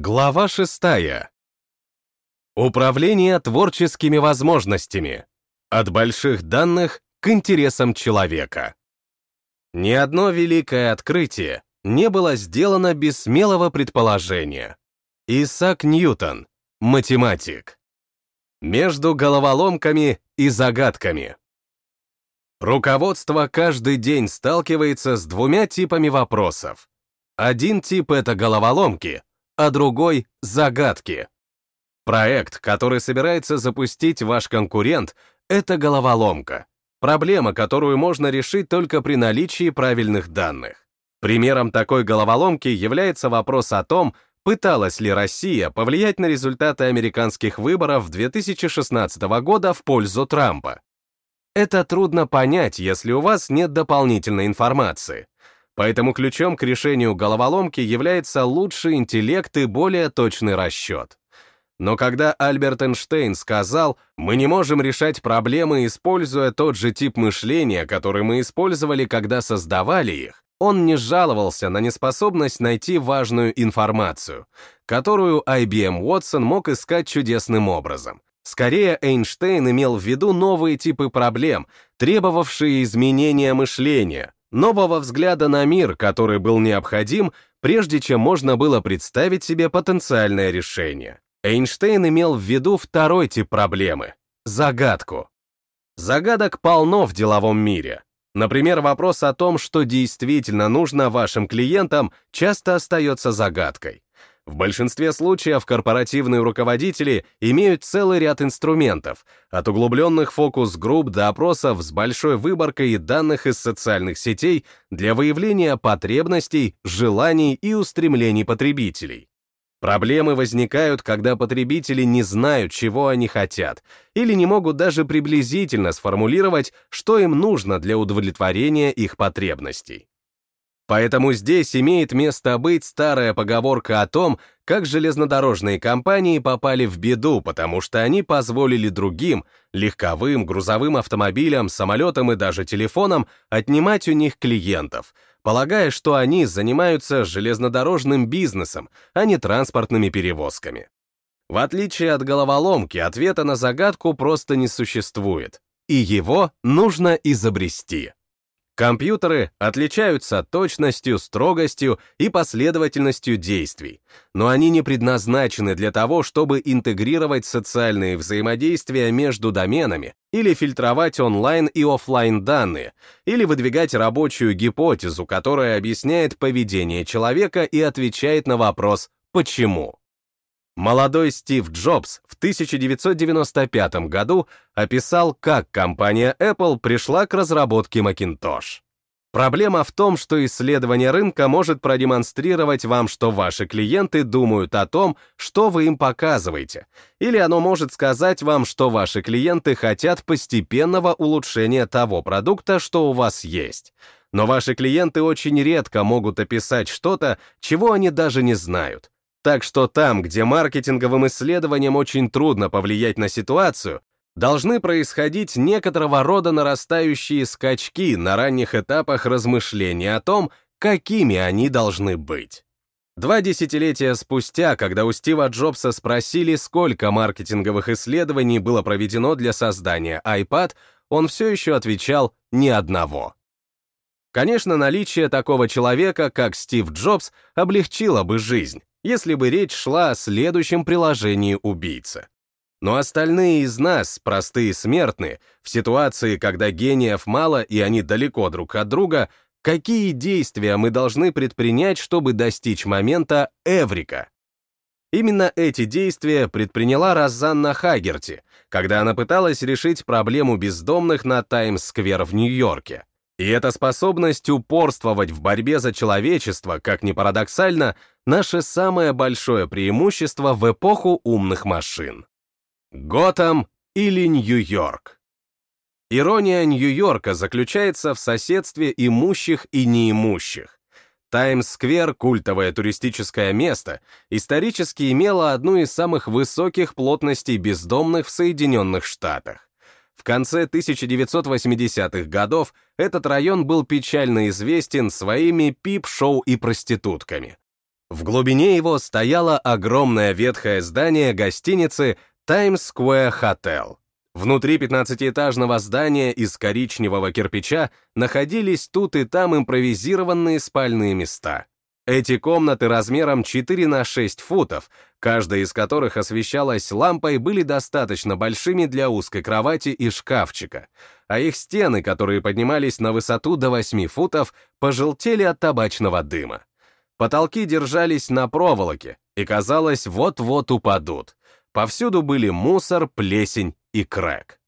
Глава шестая. Управление творческими возможностями. От больших данных к интересам человека. Ни одно великое открытие не было сделано без смелого предположения. Исаак Ньютон, математик. Между головоломками и загадками. Руководство каждый день сталкивается с двумя типами вопросов. Один тип — это головоломки, а другой — загадки. Проект, который собирается запустить ваш конкурент, это головоломка. Проблема, которую можно решить только при наличии правильных данных. Примером такой головоломки является вопрос о том, пыталась ли Россия повлиять на результаты американских выборов 2016 года в пользу Трампа. Это трудно понять, если у вас нет дополнительной информации. Поэтому ключом к решению головоломки является лучший интеллект и более точный расчет. Но когда Альберт Эйнштейн сказал, мы не можем решать проблемы, используя тот же тип мышления, который мы использовали, когда создавали их, он не жаловался на неспособность найти важную информацию, которую IBM Watson мог искать чудесным образом. Скорее, Эйнштейн имел в виду новые типы проблем, требовавшие изменения мышления, нового взгляда на мир, который был необходим, прежде чем можно было представить себе потенциальное решение. Эйнштейн имел в виду второй тип проблемы — загадку. Загадок полно в деловом мире. Например, вопрос о том, что действительно нужно вашим клиентам, часто остается загадкой. В большинстве случаев корпоративные руководители имеют целый ряд инструментов, от углубленных фокус-групп до опросов с большой выборкой данных из социальных сетей для выявления потребностей, желаний и устремлений потребителей. Проблемы возникают, когда потребители не знают, чего они хотят, или не могут даже приблизительно сформулировать, что им нужно для удовлетворения их потребностей. Поэтому здесь имеет место быть старая поговорка о том, как железнодорожные компании попали в беду, потому что они позволили другим, легковым, грузовым автомобилям, самолетам и даже телефонам отнимать у них клиентов, полагая, что они занимаются железнодорожным бизнесом, а не транспортными перевозками. В отличие от головоломки, ответа на загадку просто не существует, и его нужно изобрести. Компьютеры отличаются точностью, строгостью и последовательностью действий, но они не предназначены для того, чтобы интегрировать социальные взаимодействия между доменами или фильтровать онлайн и офлайн данные, или выдвигать рабочую гипотезу, которая объясняет поведение человека и отвечает на вопрос «почему?». Молодой Стив Джобс в 1995 году описал, как компания Apple пришла к разработке Macintosh. Проблема в том, что исследование рынка может продемонстрировать вам, что ваши клиенты думают о том, что вы им показываете, или оно может сказать вам, что ваши клиенты хотят постепенного улучшения того продукта, что у вас есть. Но ваши клиенты очень редко могут описать что-то, чего они даже не знают. Так что там, где маркетинговым исследованиям очень трудно повлиять на ситуацию, должны происходить некоторого рода нарастающие скачки на ранних этапах размышления о том, какими они должны быть. Два десятилетия спустя, когда у Стива Джобса спросили, сколько маркетинговых исследований было проведено для создания iPad, он все еще отвечал «ни одного». Конечно, наличие такого человека, как Стив Джобс, облегчило бы жизнь, если бы речь шла о следующем приложении убийцы. Но остальные из нас, простые смертные, в ситуации, когда гениев мало и они далеко друг от друга, какие действия мы должны предпринять, чтобы достичь момента Эврика? Именно эти действия предприняла Розанна Хагерти, когда она пыталась решить проблему бездомных на Таймс-сквер в Нью-Йорке. И эта способность упорствовать в борьбе за человечество, как ни парадоксально, наше самое большое преимущество в эпоху умных машин. Готэм или Нью-Йорк? Ирония Нью-Йорка заключается в соседстве имущих и неимущих. Таймс-сквер, культовое туристическое место, исторически имело одну из самых высоких плотностей бездомных в Соединенных Штатах. В конце 1980-х годов этот район был печально известен своими пип-шоу и проститутками. В глубине его стояло огромное ветхое здание гостиницы Times Square Hotel. Внутри 15-этажного здания из коричневого кирпича находились тут и там импровизированные спальные места. Эти комнаты размером 4 на 6 футов, каждая из которых освещалась лампой, были достаточно большими для узкой кровати и шкафчика, а их стены, которые поднимались на высоту до 8 футов, пожелтели от табачного дыма. Потолки держались на проволоке и, казалось, вот-вот упадут. Повсюду были мусор, плесень и крэк.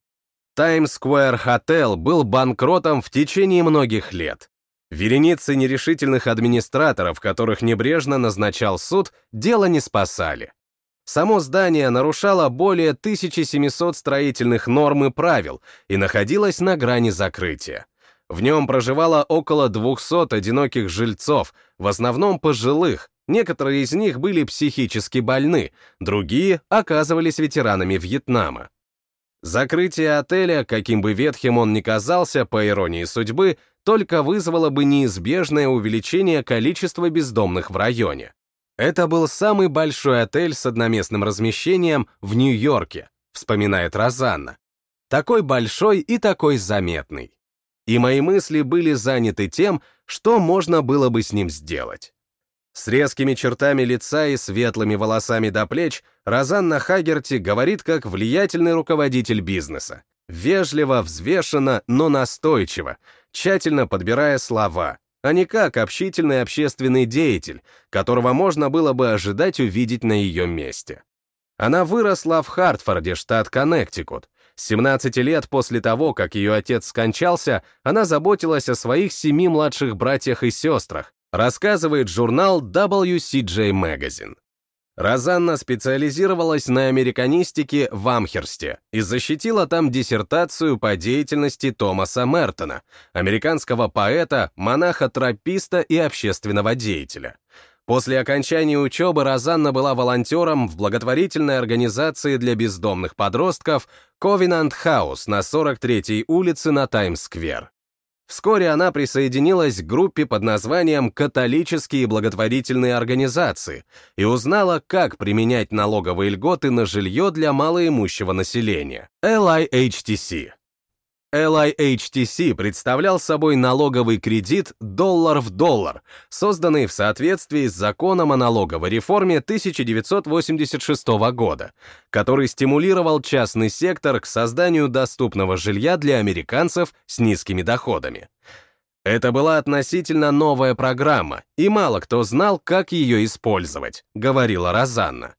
Times Square Hotel был банкротом в течение многих лет. Вереницы нерешительных администраторов, которых небрежно назначал суд, дело не спасали. Само здание нарушало более 1700 строительных норм и правил и находилось на грани закрытия. В нем проживало около 200 одиноких жильцов, в основном пожилых, некоторые из них были психически больны, другие оказывались ветеранами Вьетнама. Закрытие отеля, каким бы ветхим он ни казался, по иронии судьбы, только вызвало бы неизбежное увеличение количества бездомных в районе. Это был самый большой отель с одноместным размещением в Нью-Йорке, вспоминает Розанна. Такой большой и такой заметный и мои мысли были заняты тем, что можно было бы с ним сделать. С резкими чертами лица и светлыми волосами до плеч Розанна Хагерти говорит как влиятельный руководитель бизнеса. Вежливо, взвешенно, но настойчиво, тщательно подбирая слова, а не как общительный общественный деятель, которого можно было бы ожидать увидеть на ее месте. Она выросла в Хартфорде, штат Коннектикут, с 17 лет после того, как ее отец скончался, она заботилась о своих семи младших братьях и сестрах, рассказывает журнал WCJ Magazine. Розанна специализировалась на американистике в Амхерсте и защитила там диссертацию по деятельности Томаса Мертона, американского поэта, монаха-трописта и общественного деятеля. После окончания учебы Розанна была волонтером в благотворительной организации для бездомных подростков Covenant House на 43-й улице на Таймс-сквер. Вскоре она присоединилась к группе под названием «Католические благотворительные организации» и узнала, как применять налоговые льготы на жилье для малоимущего населения — LIHTC. LIHTC представлял собой налоговый кредит доллар в доллар, созданный в соответствии с законом о налоговой реформе 1986 года, который стимулировал частный сектор к созданию доступного жилья для американцев с низкими доходами. Это была относительно новая программа, и мало кто знал, как ее использовать, говорила Розанна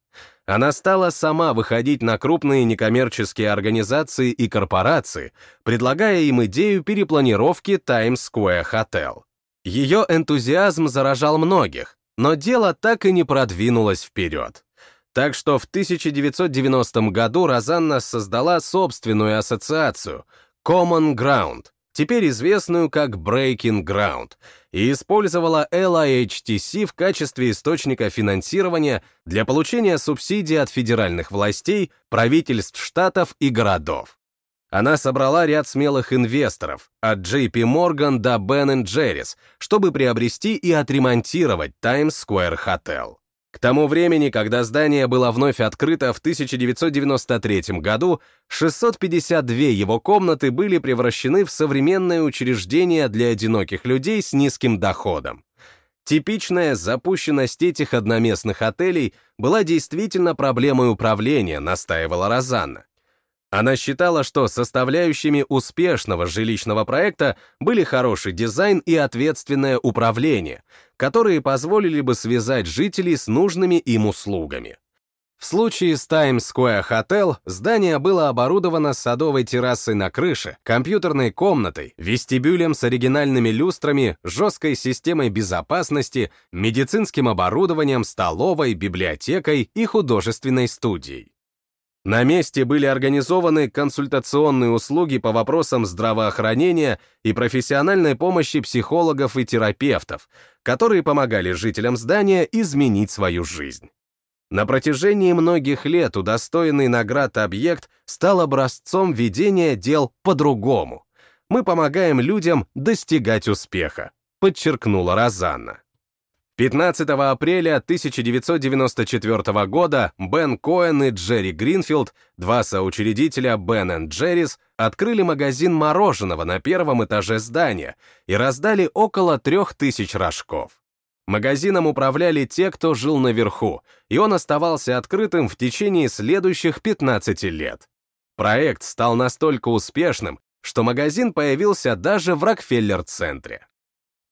она стала сама выходить на крупные некоммерческие организации и корпорации, предлагая им идею перепланировки Times Square Hotel. Ее энтузиазм заражал многих, но дело так и не продвинулось вперед. Так что в 1990 году Розанна создала собственную ассоциацию Common Ground, теперь известную как Breaking Ground, и использовала LIHTC в качестве источника финансирования для получения субсидий от федеральных властей, правительств штатов и городов. Она собрала ряд смелых инвесторов, от JP Morgan до Ben Jerry's, чтобы приобрести и отремонтировать Times Square Hotel. К тому времени, когда здание было вновь открыто в 1993 году, 652 его комнаты были превращены в современное учреждение для одиноких людей с низким доходом. Типичная запущенность этих одноместных отелей была действительно проблемой управления, настаивала Розанна. Она считала, что составляющими успешного жилищного проекта были хороший дизайн и ответственное управление, которые позволили бы связать жителей с нужными им услугами. В случае с Times Square Hotel здание было оборудовано садовой террасой на крыше, компьютерной комнатой, вестибюлем с оригинальными люстрами, жесткой системой безопасности, медицинским оборудованием, столовой, библиотекой и художественной студией. На месте были организованы консультационные услуги по вопросам здравоохранения и профессиональной помощи психологов и терапевтов, которые помогали жителям здания изменить свою жизнь. На протяжении многих лет удостоенный наград объект стал образцом ведения дел по-другому. Мы помогаем людям достигать успеха, подчеркнула Розанна. 15 апреля 1994 года Бен Коэн и Джерри Гринфилд, два соучредителя Бен Джеррис, открыли магазин мороженого на первом этаже здания и раздали около 3000 рожков. Магазином управляли те, кто жил наверху, и он оставался открытым в течение следующих 15 лет. Проект стал настолько успешным, что магазин появился даже в Рокфеллер-центре.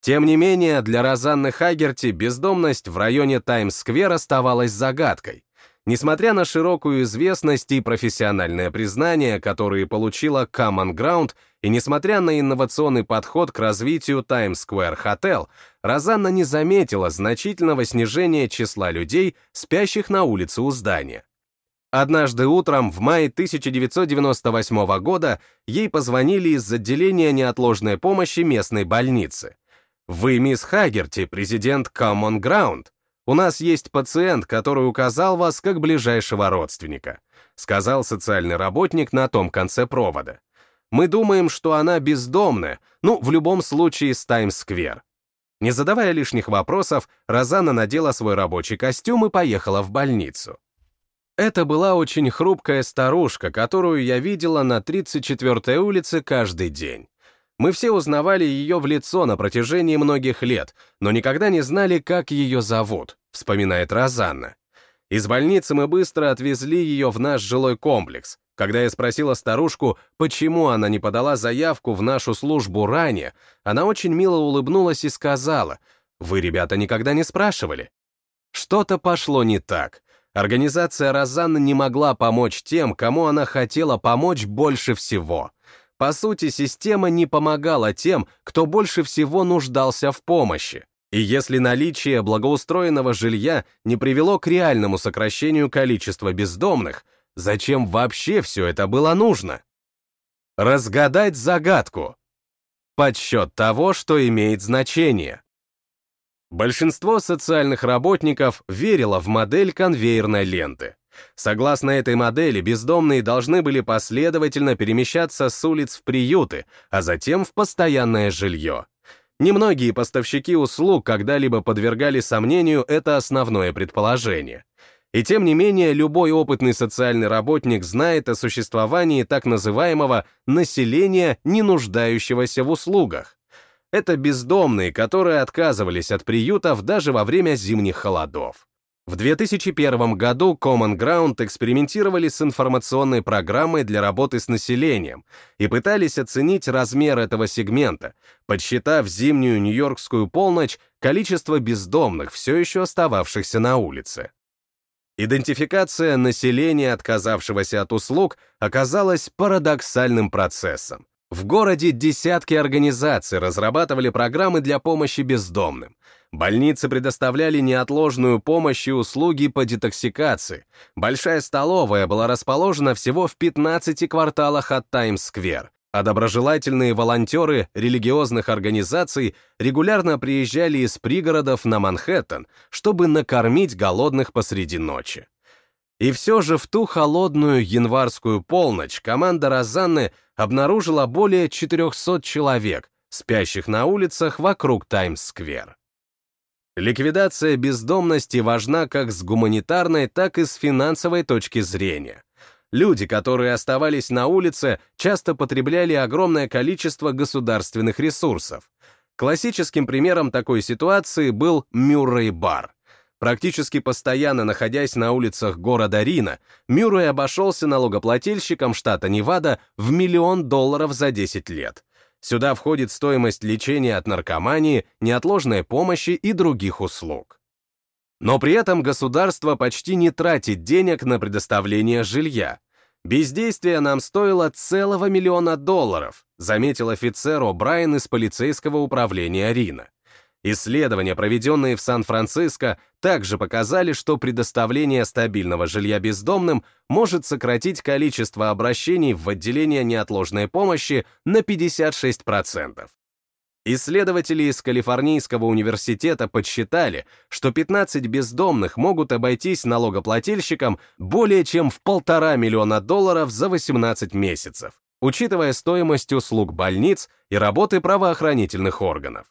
Тем не менее, для Розанны Хагерти бездомность в районе Таймс-сквер оставалась загадкой. Несмотря на широкую известность и профессиональное признание, которые получила Common Ground, и несмотря на инновационный подход к развитию Square Hotel, Розанна не заметила значительного снижения числа людей, спящих на улице у здания. Однажды утром в мае 1998 года ей позвонили из отделения неотложной помощи местной больницы. «Вы мисс Хагерти, президент Common Ground. У нас есть пациент, который указал вас как ближайшего родственника», сказал социальный работник на том конце провода. «Мы думаем, что она бездомная, ну, в любом случае, с Таймс-сквер». Не задавая лишних вопросов, Розана надела свой рабочий костюм и поехала в больницу. Это была очень хрупкая старушка, которую я видела на 34-й улице каждый день. Мы все узнавали ее в лицо на протяжении многих лет, но никогда не знали, как ее зовут, вспоминает Розанна. Из больницы мы быстро отвезли ее в наш жилой комплекс. Когда я спросила старушку, почему она не подала заявку в нашу службу ранее, она очень мило улыбнулась и сказала, «Вы, ребята, никогда не спрашивали?» Что-то пошло не так. Организация Розанны не могла помочь тем, кому она хотела помочь больше всего — по сути, система не помогала тем, кто больше всего нуждался в помощи. И если наличие благоустроенного жилья не привело к реальному сокращению количества бездомных, зачем вообще все это было нужно? Разгадать загадку. Подсчет того, что имеет значение. Большинство социальных работников верило в модель конвейерной ленты. Согласно этой модели, бездомные должны были последовательно перемещаться с улиц в приюты, а затем в постоянное жилье. Немногие поставщики услуг когда-либо подвергали сомнению это основное предположение. И тем не менее, любой опытный социальный работник знает о существовании так называемого населения, не нуждающегося в услугах. Это бездомные, которые отказывались от приютов даже во время зимних холодов. В 2001 году Common Ground экспериментировали с информационной программой для работы с населением и пытались оценить размер этого сегмента, подсчитав зимнюю нью-йоркскую полночь количество бездомных, все еще остававшихся на улице. Идентификация населения, отказавшегося от услуг, оказалась парадоксальным процессом. В городе десятки организаций разрабатывали программы для помощи бездомным. Больницы предоставляли неотложную помощь и услуги по детоксикации. Большая столовая была расположена всего в 15 кварталах от Таймс-сквер, а доброжелательные волонтеры религиозных организаций регулярно приезжали из пригородов на Манхэттен, чтобы накормить голодных посреди ночи. И все же в ту холодную январскую полночь команда Розанны обнаружила более 400 человек, спящих на улицах вокруг Таймс-сквер. Ликвидация бездомности важна как с гуманитарной, так и с финансовой точки зрения. Люди, которые оставались на улице, часто потребляли огромное количество государственных ресурсов. Классическим примером такой ситуации был Мюррей Бар. Практически постоянно находясь на улицах города Рина, Мюррей обошелся налогоплательщикам штата Невада в миллион долларов за 10 лет. Сюда входит стоимость лечения от наркомании, неотложной помощи и других услуг. Но при этом государство почти не тратит денег на предоставление жилья. Бездействие нам стоило целого миллиона долларов, заметил офицер О'Брайен из полицейского управления Рина. Исследования, проведенные в Сан-Франциско, также показали, что предоставление стабильного жилья бездомным может сократить количество обращений в отделение неотложной помощи на 56%. Исследователи из Калифорнийского университета подсчитали, что 15 бездомных могут обойтись налогоплательщикам более чем в полтора миллиона долларов за 18 месяцев, учитывая стоимость услуг больниц и работы правоохранительных органов.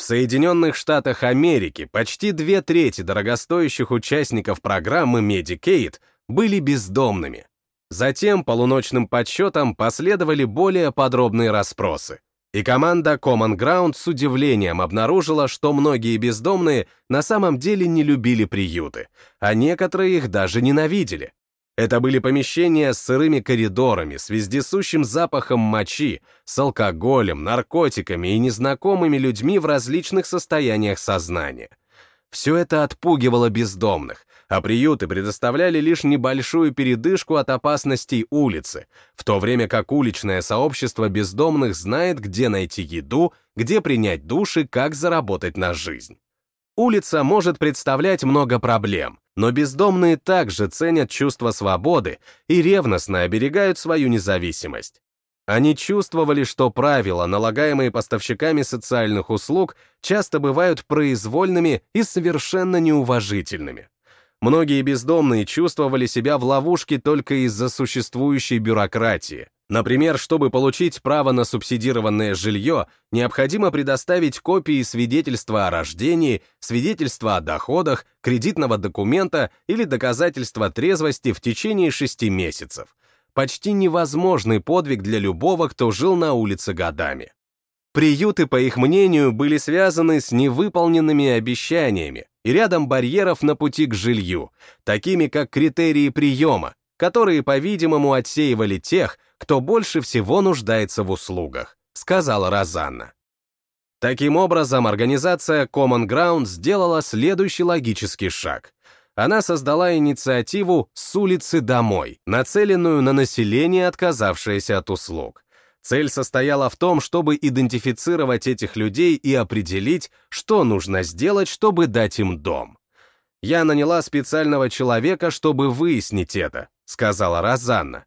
В Соединенных Штатах Америки почти две трети дорогостоящих участников программы Medicaid были бездомными. Затем полуночным подсчетам последовали более подробные расспросы. И команда Common Ground с удивлением обнаружила, что многие бездомные на самом деле не любили приюты, а некоторые их даже ненавидели. Это были помещения с сырыми коридорами, с вездесущим запахом мочи, с алкоголем, наркотиками и незнакомыми людьми в различных состояниях сознания. Все это отпугивало бездомных, а приюты предоставляли лишь небольшую передышку от опасностей улицы, в то время как уличное сообщество бездомных знает, где найти еду, где принять душ и как заработать на жизнь. Улица может представлять много проблем, но бездомные также ценят чувство свободы и ревностно оберегают свою независимость. Они чувствовали, что правила, налагаемые поставщиками социальных услуг, часто бывают произвольными и совершенно неуважительными. Многие бездомные чувствовали себя в ловушке только из-за существующей бюрократии. Например, чтобы получить право на субсидированное жилье, необходимо предоставить копии свидетельства о рождении, свидетельства о доходах, кредитного документа или доказательства трезвости в течение шести месяцев. Почти невозможный подвиг для любого, кто жил на улице годами. Приюты, по их мнению, были связаны с невыполненными обещаниями и рядом барьеров на пути к жилью, такими как критерии приема, которые, по-видимому, отсеивали тех, кто больше всего нуждается в услугах, сказала Розанна. Таким образом, организация Common Ground сделала следующий логический шаг. Она создала инициативу «С улицы домой», нацеленную на население, отказавшееся от услуг. Цель состояла в том, чтобы идентифицировать этих людей и определить, что нужно сделать, чтобы дать им дом. «Я наняла специального человека, чтобы выяснить это», — сказала Розанна.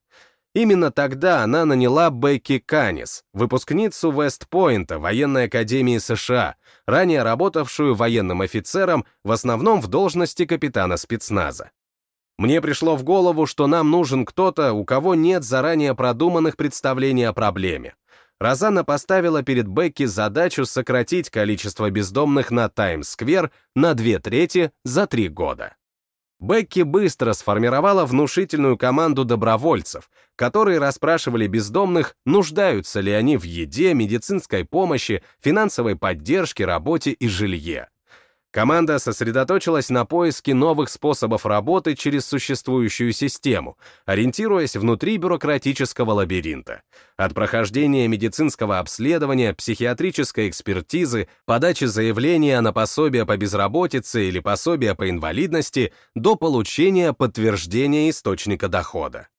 Именно тогда она наняла Бекки Канис, выпускницу Вестпойнта военной академии США, ранее работавшую военным офицером, в основном в должности капитана спецназа. Мне пришло в голову, что нам нужен кто-то, у кого нет заранее продуманных представлений о проблеме. Розанна поставила перед Бекки задачу сократить количество бездомных на Таймс-сквер на две трети за три года. Бекки быстро сформировала внушительную команду добровольцев, которые расспрашивали бездомных, нуждаются ли они в еде, медицинской помощи, финансовой поддержке, работе и жилье. Команда сосредоточилась на поиске новых способов работы через существующую систему, ориентируясь внутри бюрократического лабиринта. От прохождения медицинского обследования, психиатрической экспертизы, подачи заявления на пособие по безработице или пособие по инвалидности до получения подтверждения источника дохода.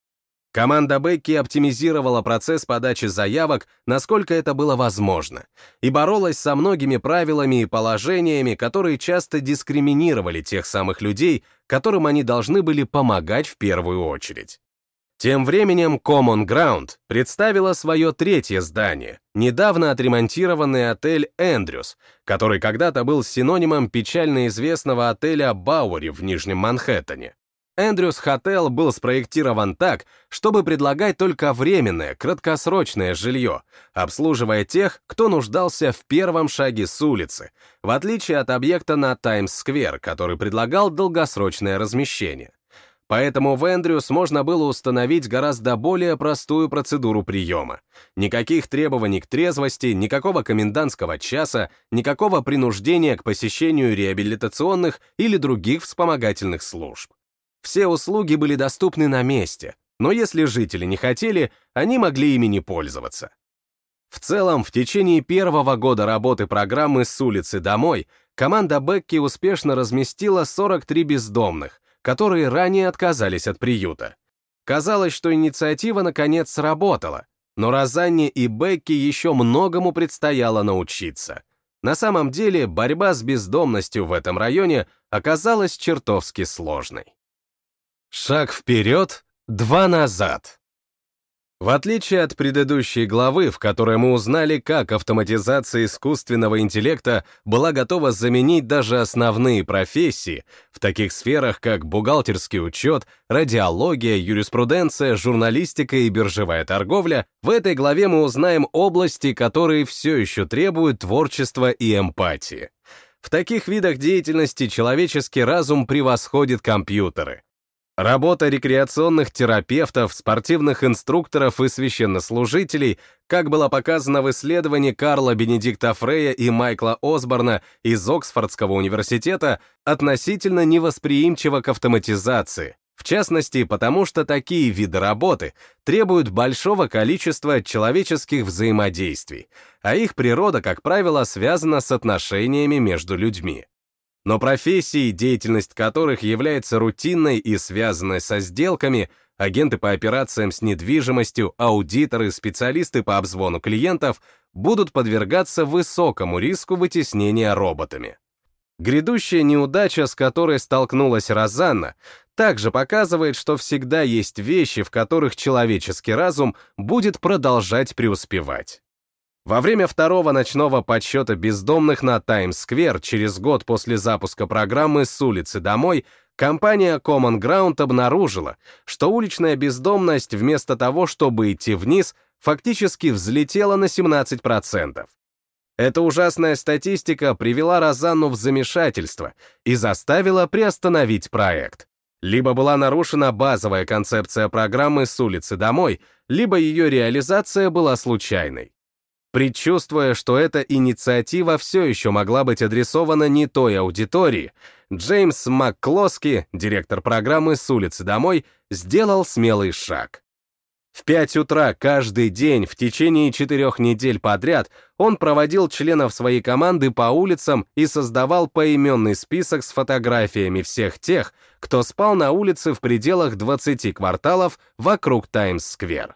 Команда Бекки оптимизировала процесс подачи заявок, насколько это было возможно, и боролась со многими правилами и положениями, которые часто дискриминировали тех самых людей, которым они должны были помогать в первую очередь. Тем временем Common Ground представила свое третье здание, недавно отремонтированный отель «Эндрюс», который когда-то был синонимом печально известного отеля «Бауэри» в Нижнем Манхэттене. Эндрюс Хотел был спроектирован так, чтобы предлагать только временное, краткосрочное жилье, обслуживая тех, кто нуждался в первом шаге с улицы, в отличие от объекта на Таймс-сквер, который предлагал долгосрочное размещение. Поэтому в Эндрюс можно было установить гораздо более простую процедуру приема. Никаких требований к трезвости, никакого комендантского часа, никакого принуждения к посещению реабилитационных или других вспомогательных служб. Все услуги были доступны на месте, но если жители не хотели, они могли ими не пользоваться. В целом, в течение первого года работы программы «С улицы домой» команда Бекки успешно разместила 43 бездомных, которые ранее отказались от приюта. Казалось, что инициатива наконец сработала, но Розанне и Бекки еще многому предстояло научиться. На самом деле, борьба с бездомностью в этом районе оказалась чертовски сложной. Шаг вперед, два назад. В отличие от предыдущей главы, в которой мы узнали, как автоматизация искусственного интеллекта была готова заменить даже основные профессии, в таких сферах, как бухгалтерский учет, радиология, юриспруденция, журналистика и биржевая торговля, в этой главе мы узнаем области, которые все еще требуют творчества и эмпатии. В таких видах деятельности человеческий разум превосходит компьютеры. Работа рекреационных терапевтов, спортивных инструкторов и священнослужителей, как было показано в исследовании Карла Бенедикта Фрея и Майкла Осборна из Оксфордского университета, относительно невосприимчива к автоматизации, в частности, потому что такие виды работы требуют большого количества человеческих взаимодействий, а их природа, как правило, связана с отношениями между людьми. Но профессии, деятельность которых является рутинной и связанной со сделками, агенты по операциям с недвижимостью, аудиторы, специалисты по обзвону клиентов будут подвергаться высокому риску вытеснения роботами. Грядущая неудача, с которой столкнулась Розанна, также показывает, что всегда есть вещи, в которых человеческий разум будет продолжать преуспевать. Во время второго ночного подсчета бездомных на Таймс-сквер через год после запуска программы «С улицы домой» компания Common Ground обнаружила, что уличная бездомность вместо того, чтобы идти вниз, фактически взлетела на 17%. Эта ужасная статистика привела Розанну в замешательство и заставила приостановить проект. Либо была нарушена базовая концепция программы «С улицы домой», либо ее реализация была случайной. Предчувствуя, что эта инициатива все еще могла быть адресована не той аудитории, Джеймс МакКлоски, директор программы «С улицы домой», сделал смелый шаг. В 5 утра каждый день в течение четырех недель подряд он проводил членов своей команды по улицам и создавал поименный список с фотографиями всех тех, кто спал на улице в пределах 20 кварталов вокруг Таймс-сквер.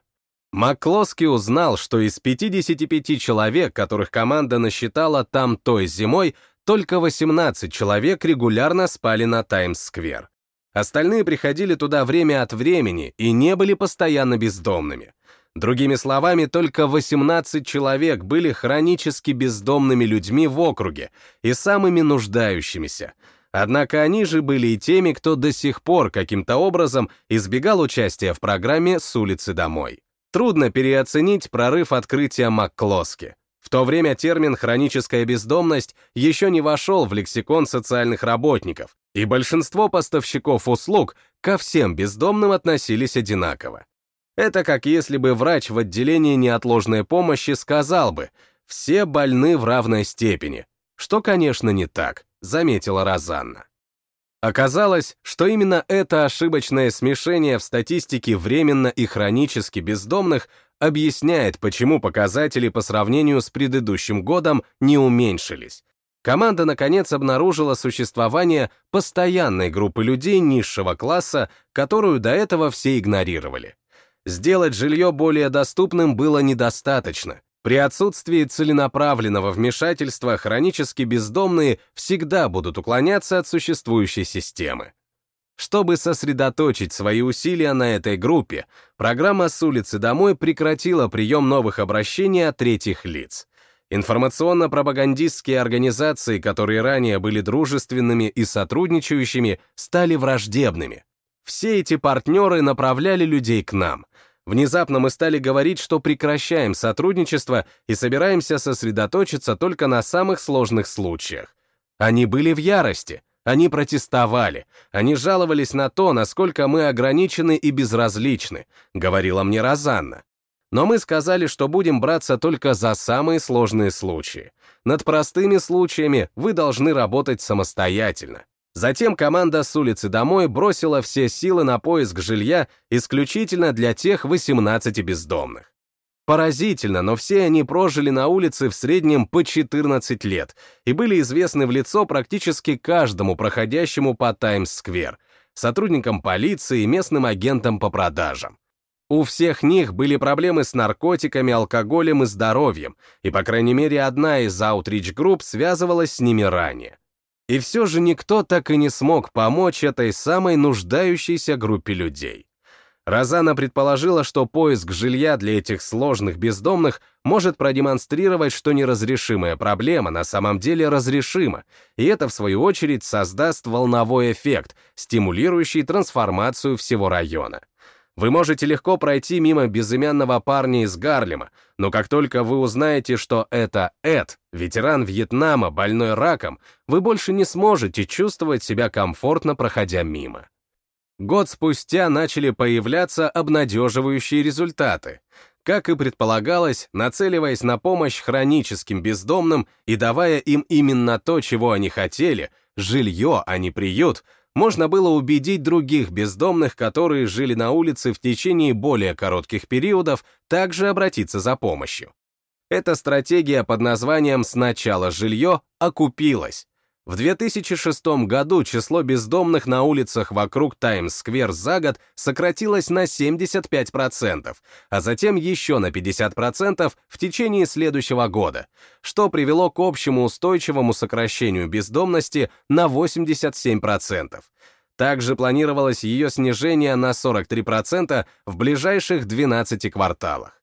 Макклоски узнал, что из 55 человек, которых команда насчитала там той зимой, только 18 человек регулярно спали на Таймс-сквер. Остальные приходили туда время от времени и не были постоянно бездомными. Другими словами, только 18 человек были хронически бездомными людьми в округе и самыми нуждающимися. Однако они же были и теми, кто до сих пор каким-то образом избегал участия в программе «С улицы домой». Трудно переоценить прорыв открытия МакКлоски. В то время термин «хроническая бездомность» еще не вошел в лексикон социальных работников, и большинство поставщиков услуг ко всем бездомным относились одинаково. Это как если бы врач в отделении неотложной помощи сказал бы «все больны в равной степени», что, конечно, не так, заметила Розанна. Оказалось, что именно это ошибочное смешение в статистике временно и хронически бездомных объясняет, почему показатели по сравнению с предыдущим годом не уменьшились. Команда, наконец, обнаружила существование постоянной группы людей низшего класса, которую до этого все игнорировали. Сделать жилье более доступным было недостаточно, при отсутствии целенаправленного вмешательства хронически бездомные всегда будут уклоняться от существующей системы. Чтобы сосредоточить свои усилия на этой группе, программа «С улицы домой» прекратила прием новых обращений от третьих лиц. Информационно-пропагандистские организации, которые ранее были дружественными и сотрудничающими, стали враждебными. Все эти партнеры направляли людей к нам — Внезапно мы стали говорить, что прекращаем сотрудничество и собираемся сосредоточиться только на самых сложных случаях. Они были в ярости, они протестовали, они жаловались на то, насколько мы ограничены и безразличны, говорила мне Розанна. Но мы сказали, что будем браться только за самые сложные случаи. Над простыми случаями вы должны работать самостоятельно. Затем команда с улицы домой бросила все силы на поиск жилья исключительно для тех 18 бездомных. Поразительно, но все они прожили на улице в среднем по 14 лет и были известны в лицо практически каждому проходящему по Таймс-сквер, сотрудникам полиции и местным агентам по продажам. У всех них были проблемы с наркотиками, алкоголем и здоровьем, и, по крайней мере, одна из аутрич-групп связывалась с ними ранее. И все же никто так и не смог помочь этой самой нуждающейся группе людей. Розана предположила, что поиск жилья для этих сложных бездомных может продемонстрировать, что неразрешимая проблема на самом деле разрешима, и это, в свою очередь, создаст волновой эффект, стимулирующий трансформацию всего района. Вы можете легко пройти мимо безымянного парня из Гарлема, но как только вы узнаете, что это Эд, ветеран Вьетнама, больной раком, вы больше не сможете чувствовать себя комфортно, проходя мимо. Год спустя начали появляться обнадеживающие результаты. Как и предполагалось, нацеливаясь на помощь хроническим бездомным и давая им именно то, чего они хотели, жилье, а не приют, можно было убедить других бездомных, которые жили на улице в течение более коротких периодов, также обратиться за помощью. Эта стратегия под названием «Сначала жилье» окупилась. В 2006 году число бездомных на улицах вокруг Таймс-сквер за год сократилось на 75%, а затем еще на 50% в течение следующего года, что привело к общему устойчивому сокращению бездомности на 87%. Также планировалось ее снижение на 43% в ближайших 12 кварталах.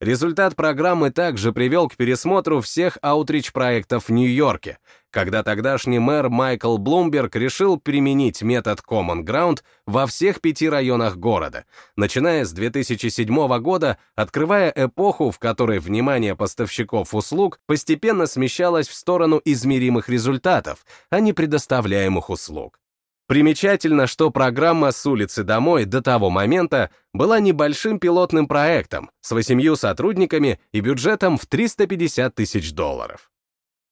Результат программы также привел к пересмотру всех аутрич-проектов в Нью-Йорке, когда тогдашний мэр Майкл Блумберг решил применить метод Common Ground во всех пяти районах города, начиная с 2007 года, открывая эпоху, в которой внимание поставщиков услуг постепенно смещалось в сторону измеримых результатов, а не предоставляемых услуг. Примечательно, что программа «С улицы домой» до того момента была небольшим пилотным проектом с восемью сотрудниками и бюджетом в 350 тысяч долларов.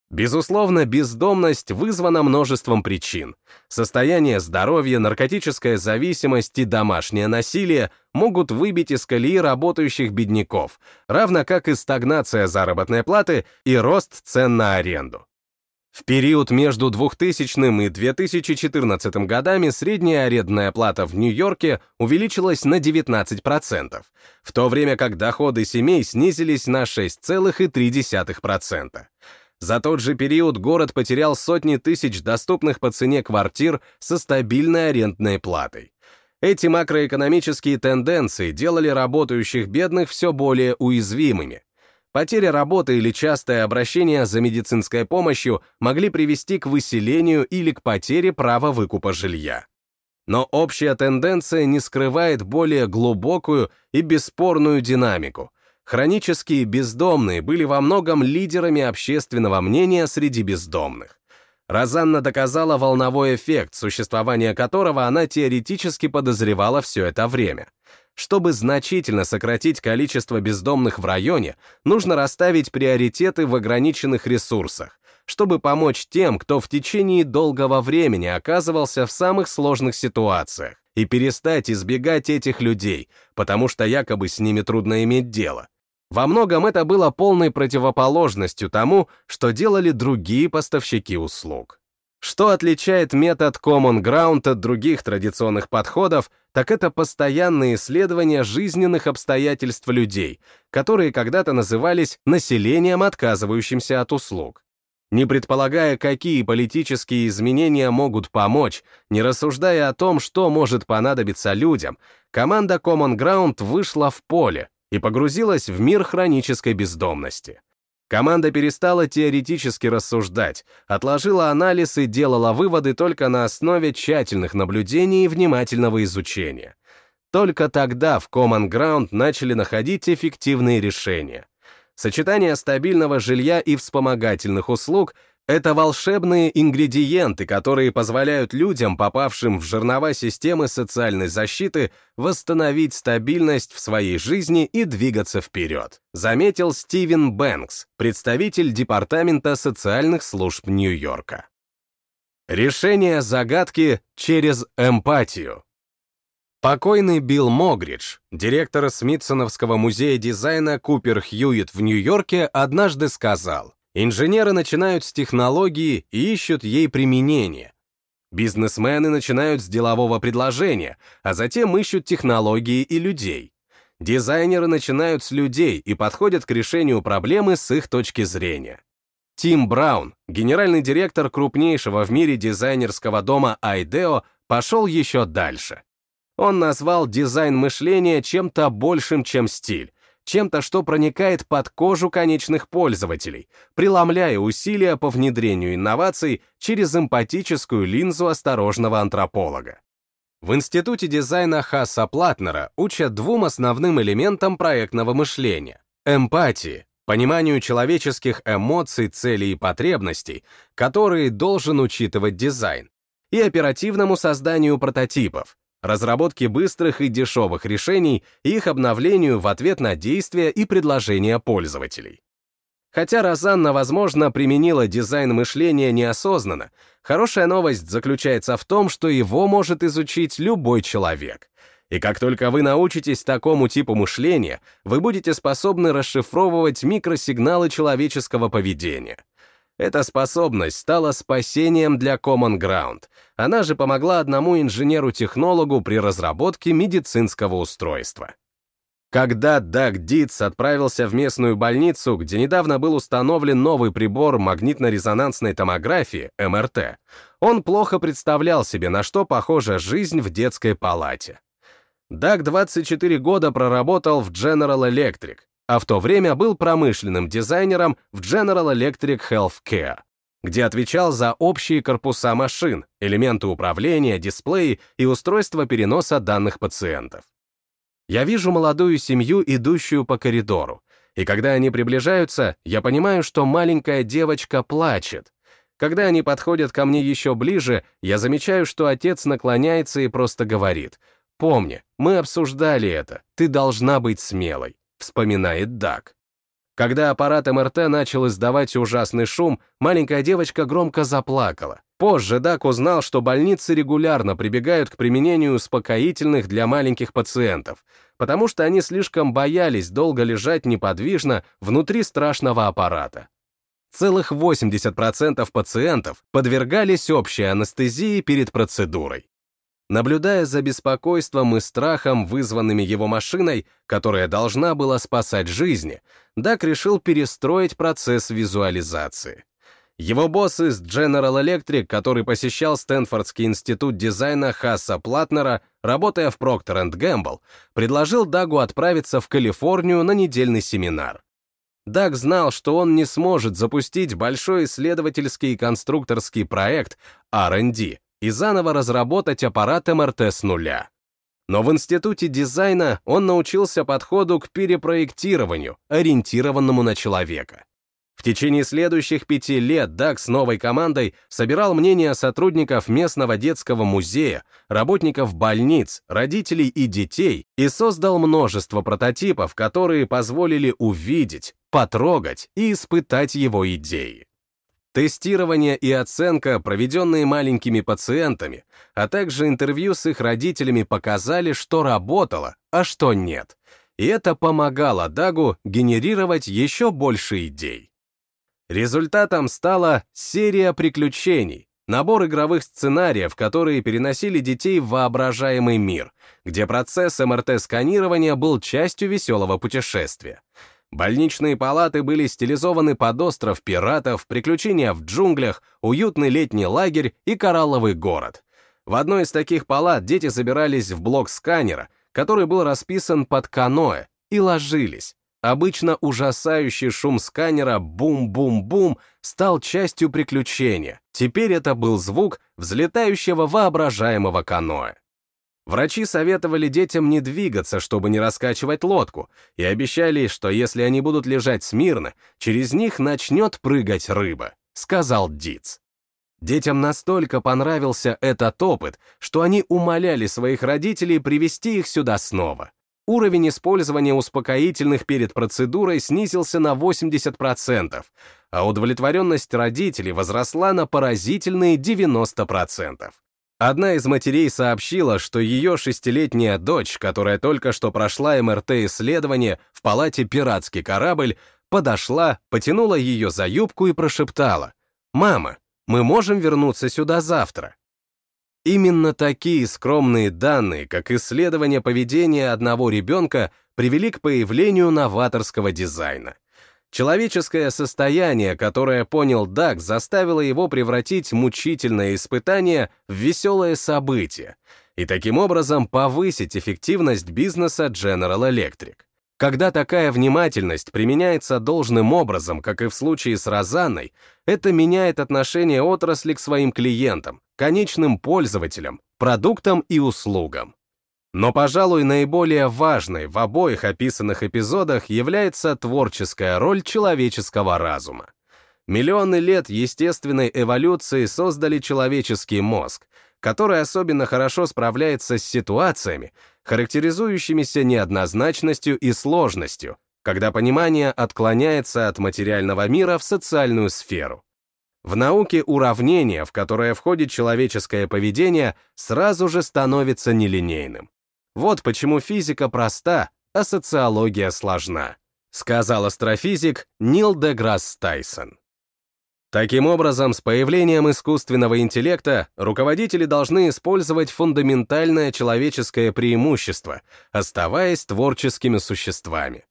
Безусловно, бездомность вызвана множеством причин. Состояние здоровья, наркотическая зависимость и домашнее насилие могут выбить из колеи работающих бедняков, равно как и стагнация заработной платы и рост цен на аренду. В период между 2000 и 2014 годами средняя арендная плата в Нью-Йорке увеличилась на 19%, в то время как доходы семей снизились на 6,3%. За тот же период город потерял сотни тысяч доступных по цене квартир со стабильной арендной платой. Эти макроэкономические тенденции делали работающих бедных все более уязвимыми, Потеря работы или частое обращение за медицинской помощью могли привести к выселению или к потере права выкупа жилья. Но общая тенденция не скрывает более глубокую и бесспорную динамику. Хронические бездомные были во многом лидерами общественного мнения среди бездомных. Розанна доказала волновой эффект, существование которого она теоретически подозревала все это время. Чтобы значительно сократить количество бездомных в районе, нужно расставить приоритеты в ограниченных ресурсах, чтобы помочь тем, кто в течение долгого времени оказывался в самых сложных ситуациях, и перестать избегать этих людей, потому что якобы с ними трудно иметь дело. Во многом это было полной противоположностью тому, что делали другие поставщики услуг. Что отличает метод Common Ground от других традиционных подходов, так это постоянные исследования жизненных обстоятельств людей, которые когда-то назывались населением, отказывающимся от услуг. Не предполагая, какие политические изменения могут помочь, не рассуждая о том, что может понадобиться людям, команда Common Ground вышла в поле и погрузилась в мир хронической бездомности. Команда перестала теоретически рассуждать, отложила анализ и делала выводы только на основе тщательных наблюдений и внимательного изучения. Только тогда в Common Ground начали находить эффективные решения. Сочетание стабильного жилья и вспомогательных услуг это волшебные ингредиенты, которые позволяют людям, попавшим в жернова системы социальной защиты, восстановить стабильность в своей жизни и двигаться вперед, заметил Стивен Бэнкс, представитель Департамента социальных служб Нью-Йорка. Решение загадки через эмпатию. Покойный Билл Могридж, директор Смитсоновского музея дизайна Купер Хьюитт в Нью-Йорке, однажды сказал, Инженеры начинают с технологии и ищут ей применение. Бизнесмены начинают с делового предложения, а затем ищут технологии и людей. Дизайнеры начинают с людей и подходят к решению проблемы с их точки зрения. Тим Браун, генеральный директор крупнейшего в мире дизайнерского дома IDEO, пошел еще дальше. Он назвал дизайн мышления чем-то большим, чем стиль, чем-то, что проникает под кожу конечных пользователей, преломляя усилия по внедрению инноваций через эмпатическую линзу осторожного антрополога. В Институте дизайна Хасса Платнера учат двум основным элементам проектного мышления — эмпатии, пониманию человеческих эмоций, целей и потребностей, которые должен учитывать дизайн, и оперативному созданию прототипов, разработке быстрых и дешевых решений и их обновлению в ответ на действия и предложения пользователей. Хотя Розанна, возможно, применила дизайн мышления неосознанно, хорошая новость заключается в том, что его может изучить любой человек. И как только вы научитесь такому типу мышления, вы будете способны расшифровывать микросигналы человеческого поведения. Эта способность стала спасением для Common Ground. Она же помогла одному инженеру-технологу при разработке медицинского устройства. Когда Даг Дитс отправился в местную больницу, где недавно был установлен новый прибор магнитно-резонансной томографии, МРТ, он плохо представлял себе, на что похожа жизнь в детской палате. Даг 24 года проработал в General Electric, а в то время был промышленным дизайнером в General Electric Healthcare, где отвечал за общие корпуса машин, элементы управления, дисплеи и устройства переноса данных пациентов. Я вижу молодую семью, идущую по коридору, и когда они приближаются, я понимаю, что маленькая девочка плачет. Когда они подходят ко мне еще ближе, я замечаю, что отец наклоняется и просто говорит, «Помни, мы обсуждали это, ты должна быть смелой», вспоминает Даг. Когда аппарат МРТ начал издавать ужасный шум, маленькая девочка громко заплакала. Позже Дак узнал, что больницы регулярно прибегают к применению успокоительных для маленьких пациентов, потому что они слишком боялись долго лежать неподвижно внутри страшного аппарата. Целых 80% пациентов подвергались общей анестезии перед процедурой. Наблюдая за беспокойством и страхом, вызванными его машиной, которая должна была спасать жизни, Дак решил перестроить процесс визуализации. Его босс из General Electric, который посещал Стэнфордский институт дизайна Хасса Платнера, работая в Procter Gamble, предложил Дагу отправиться в Калифорнию на недельный семинар. Даг знал, что он не сможет запустить большой исследовательский и конструкторский проект R&D и заново разработать аппарат МРТ с нуля. Но в институте дизайна он научился подходу к перепроектированию, ориентированному на человека. В течение следующих пяти лет Даг с новой командой собирал мнения сотрудников местного детского музея, работников больниц, родителей и детей и создал множество прототипов, которые позволили увидеть, потрогать и испытать его идеи. Тестирование и оценка, проведенные маленькими пациентами, а также интервью с их родителями показали, что работало, а что нет. И это помогало Дагу генерировать еще больше идей. Результатом стала серия приключений, набор игровых сценариев, которые переносили детей в воображаемый мир, где процесс МРТ-сканирования был частью веселого путешествия. Больничные палаты были стилизованы под остров пиратов, приключения в джунглях, уютный летний лагерь и коралловый город. В одной из таких палат дети забирались в блок сканера, который был расписан под каноэ, и ложились. Обычно ужасающий шум сканера «бум-бум-бум» стал частью приключения. Теперь это был звук взлетающего воображаемого каноэ. Врачи советовали детям не двигаться, чтобы не раскачивать лодку, и обещали, что если они будут лежать смирно, через них начнет прыгать рыба, сказал Диц. Детям настолько понравился этот опыт, что они умоляли своих родителей привести их сюда снова уровень использования успокоительных перед процедурой снизился на 80%, а удовлетворенность родителей возросла на поразительные 90%. Одна из матерей сообщила, что ее шестилетняя дочь, которая только что прошла МРТ-исследование в палате «Пиратский корабль», подошла, потянула ее за юбку и прошептала «Мама, мы можем вернуться сюда завтра?» Именно такие скромные данные, как исследование поведения одного ребенка, привели к появлению новаторского дизайна. Человеческое состояние, которое понял Даг, заставило его превратить мучительное испытание в веселое событие. и таким образом повысить эффективность бизнеса General Electric. Когда такая внимательность применяется должным образом, как и в случае с Розанной, это меняет отношение отрасли к своим клиентам, конечным пользователям, продуктам и услугам. Но, пожалуй, наиболее важной в обоих описанных эпизодах является творческая роль человеческого разума. Миллионы лет естественной эволюции создали человеческий мозг, который особенно хорошо справляется с ситуациями, характеризующимися неоднозначностью и сложностью, когда понимание отклоняется от материального мира в социальную сферу. В науке уравнение, в которое входит человеческое поведение, сразу же становится нелинейным. Вот почему физика проста, а социология сложна, сказал астрофизик Нил Деграсс Тайсон. Таким образом, с появлением искусственного интеллекта руководители должны использовать фундаментальное человеческое преимущество, оставаясь творческими существами.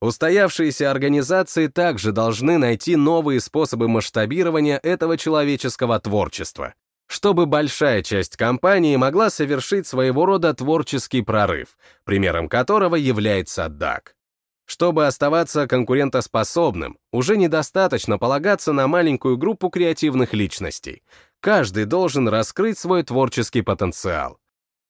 Устоявшиеся организации также должны найти новые способы масштабирования этого человеческого творчества, чтобы большая часть компании могла совершить своего рода творческий прорыв, примером которого является DAC. Чтобы оставаться конкурентоспособным, уже недостаточно полагаться на маленькую группу креативных личностей. Каждый должен раскрыть свой творческий потенциал.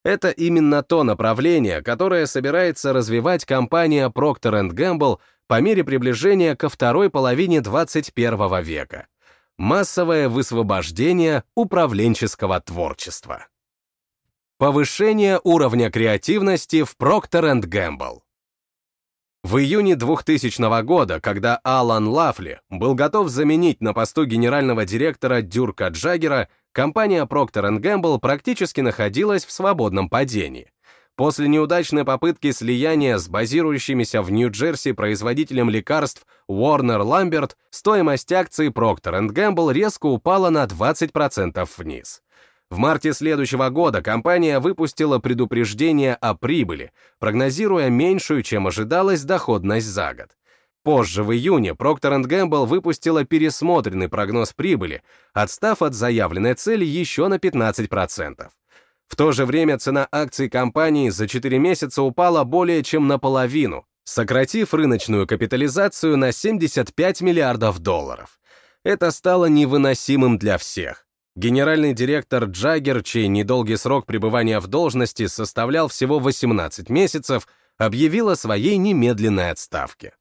Это именно то направление, которое собирается развивать компания Procter Gamble по мере приближения ко второй половине 21 века. Массовое высвобождение управленческого творчества. Повышение уровня креативности в Procter Gamble. В июне 2000 года, когда Алан Лафли был готов заменить на посту генерального директора Дюрка Джаггера, компания Procter Gamble практически находилась в свободном падении. После неудачной попытки слияния с базирующимися в Нью-Джерси производителем лекарств Warner Lambert, стоимость акций Procter Gamble резко упала на 20% вниз. В марте следующего года компания выпустила предупреждение о прибыли, прогнозируя меньшую, чем ожидалось, доходность за год. Позже, в июне, Procter Gamble выпустила пересмотренный прогноз прибыли, отстав от заявленной цели еще на 15%. В то же время цена акций компании за 4 месяца упала более чем наполовину, сократив рыночную капитализацию на 75 миллиардов долларов. Это стало невыносимым для всех. Генеральный директор Джаггер, чей недолгий срок пребывания в должности составлял всего 18 месяцев, объявил о своей немедленной отставке.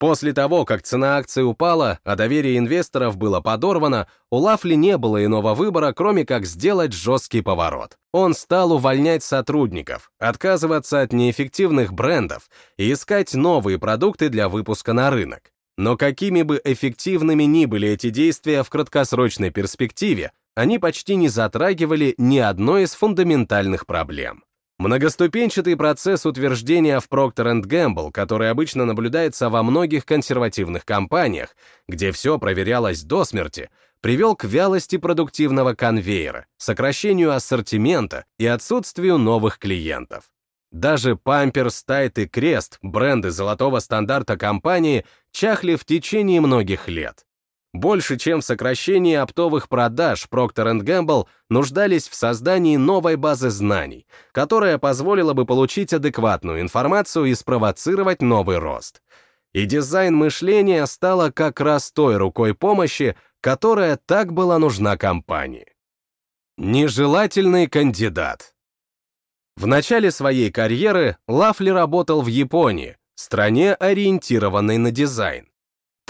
После того, как цена акций упала, а доверие инвесторов было подорвано, у Лафли не было иного выбора, кроме как сделать жесткий поворот. Он стал увольнять сотрудников, отказываться от неэффективных брендов и искать новые продукты для выпуска на рынок. Но какими бы эффективными ни были эти действия в краткосрочной перспективе, они почти не затрагивали ни одной из фундаментальных проблем. Многоступенчатый процесс утверждения в Procter Gamble, который обычно наблюдается во многих консервативных компаниях, где все проверялось до смерти, привел к вялости продуктивного конвейера, сокращению ассортимента и отсутствию новых клиентов. Даже Памперс, Тайт и Крест, бренды золотого стандарта компании, чахли в течение многих лет. Больше, чем в сокращении оптовых продаж, Procter Gamble нуждались в создании новой базы знаний, которая позволила бы получить адекватную информацию и спровоцировать новый рост. И дизайн мышления стало как раз той рукой помощи, которая так была нужна компании. Нежелательный кандидат. В начале своей карьеры Лафли работал в Японии, стране, ориентированной на дизайн.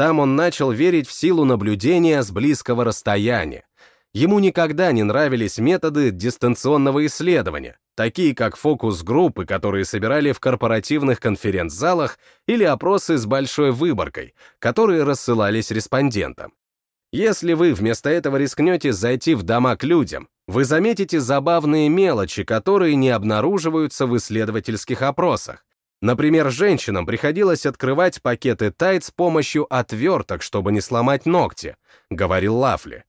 Там он начал верить в силу наблюдения с близкого расстояния. Ему никогда не нравились методы дистанционного исследования, такие как фокус-группы, которые собирали в корпоративных конференц-залах, или опросы с большой выборкой, которые рассылались респондентам. Если вы вместо этого рискнете зайти в дома к людям, вы заметите забавные мелочи, которые не обнаруживаются в исследовательских опросах. Например, женщинам приходилось открывать пакеты тайт с помощью отверток, чтобы не сломать ногти, говорил Лафли.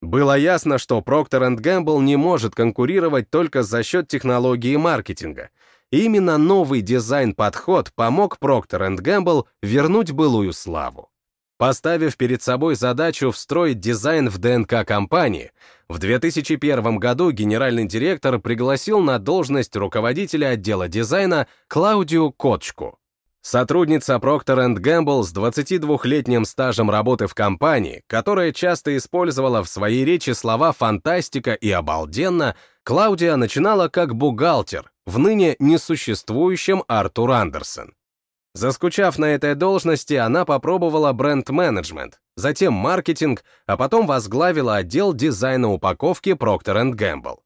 Было ясно, что Procter Gamble не может конкурировать только за счет технологии маркетинга. Именно новый дизайн-подход помог Procter Gamble вернуть былую славу. Поставив перед собой задачу встроить дизайн в ДНК компании, в 2001 году генеральный директор пригласил на должность руководителя отдела дизайна Клаудию Котчку. Сотрудница Procter Gamble с 22-летним стажем работы в компании, которая часто использовала в своей речи слова «фантастика» и «обалденно», Клаудия начинала как бухгалтер в ныне несуществующем Артур Андерсон. Заскучав на этой должности, она попробовала бренд-менеджмент, затем маркетинг, а потом возглавила отдел дизайна упаковки Procter Gamble.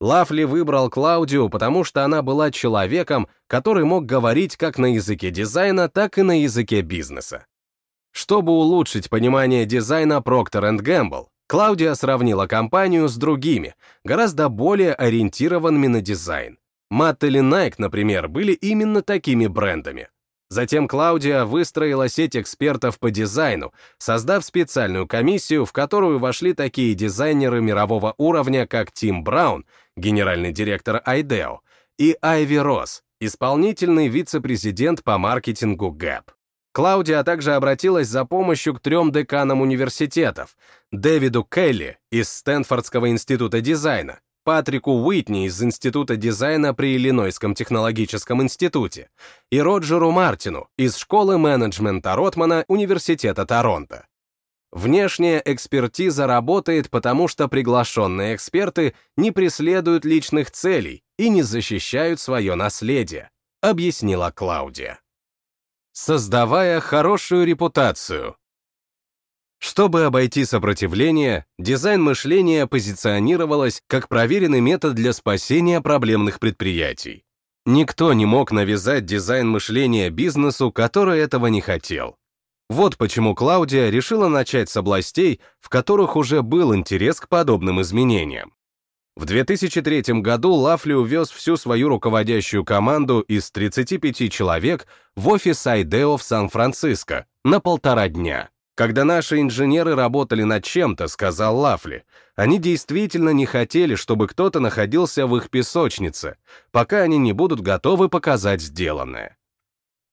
Лафли выбрал Клаудию, потому что она была человеком, который мог говорить как на языке дизайна, так и на языке бизнеса. Чтобы улучшить понимание дизайна Procter Gamble, Клаудия сравнила компанию с другими, гораздо более ориентированными на дизайн. Matt или Nike, например, были именно такими брендами. Затем Клаудия выстроила сеть экспертов по дизайну, создав специальную комиссию, в которую вошли такие дизайнеры мирового уровня, как Тим Браун, генеральный директор Айдео, и Айви Росс, исполнительный вице-президент по маркетингу Gap. Клаудия также обратилась за помощью к трем деканам университетов, Дэвиду Келли из Стэнфордского института дизайна, Патрику Уитни из Института дизайна при Иллинойском технологическом институте и Роджеру Мартину из школы менеджмента Ротмана Университета Торонто. Внешняя экспертиза работает, потому что приглашенные эксперты не преследуют личных целей и не защищают свое наследие, объяснила Клаудия. Создавая хорошую репутацию, чтобы обойти сопротивление, дизайн мышления позиционировалось как проверенный метод для спасения проблемных предприятий. Никто не мог навязать дизайн мышления бизнесу, который этого не хотел. Вот почему Клаудия решила начать с областей, в которых уже был интерес к подобным изменениям. В 2003 году Лафли увез всю свою руководящую команду из 35 человек в офис Айдео в Сан-Франциско на полтора дня. Когда наши инженеры работали над чем-то, сказал Лафли, они действительно не хотели, чтобы кто-то находился в их песочнице, пока они не будут готовы показать сделанное.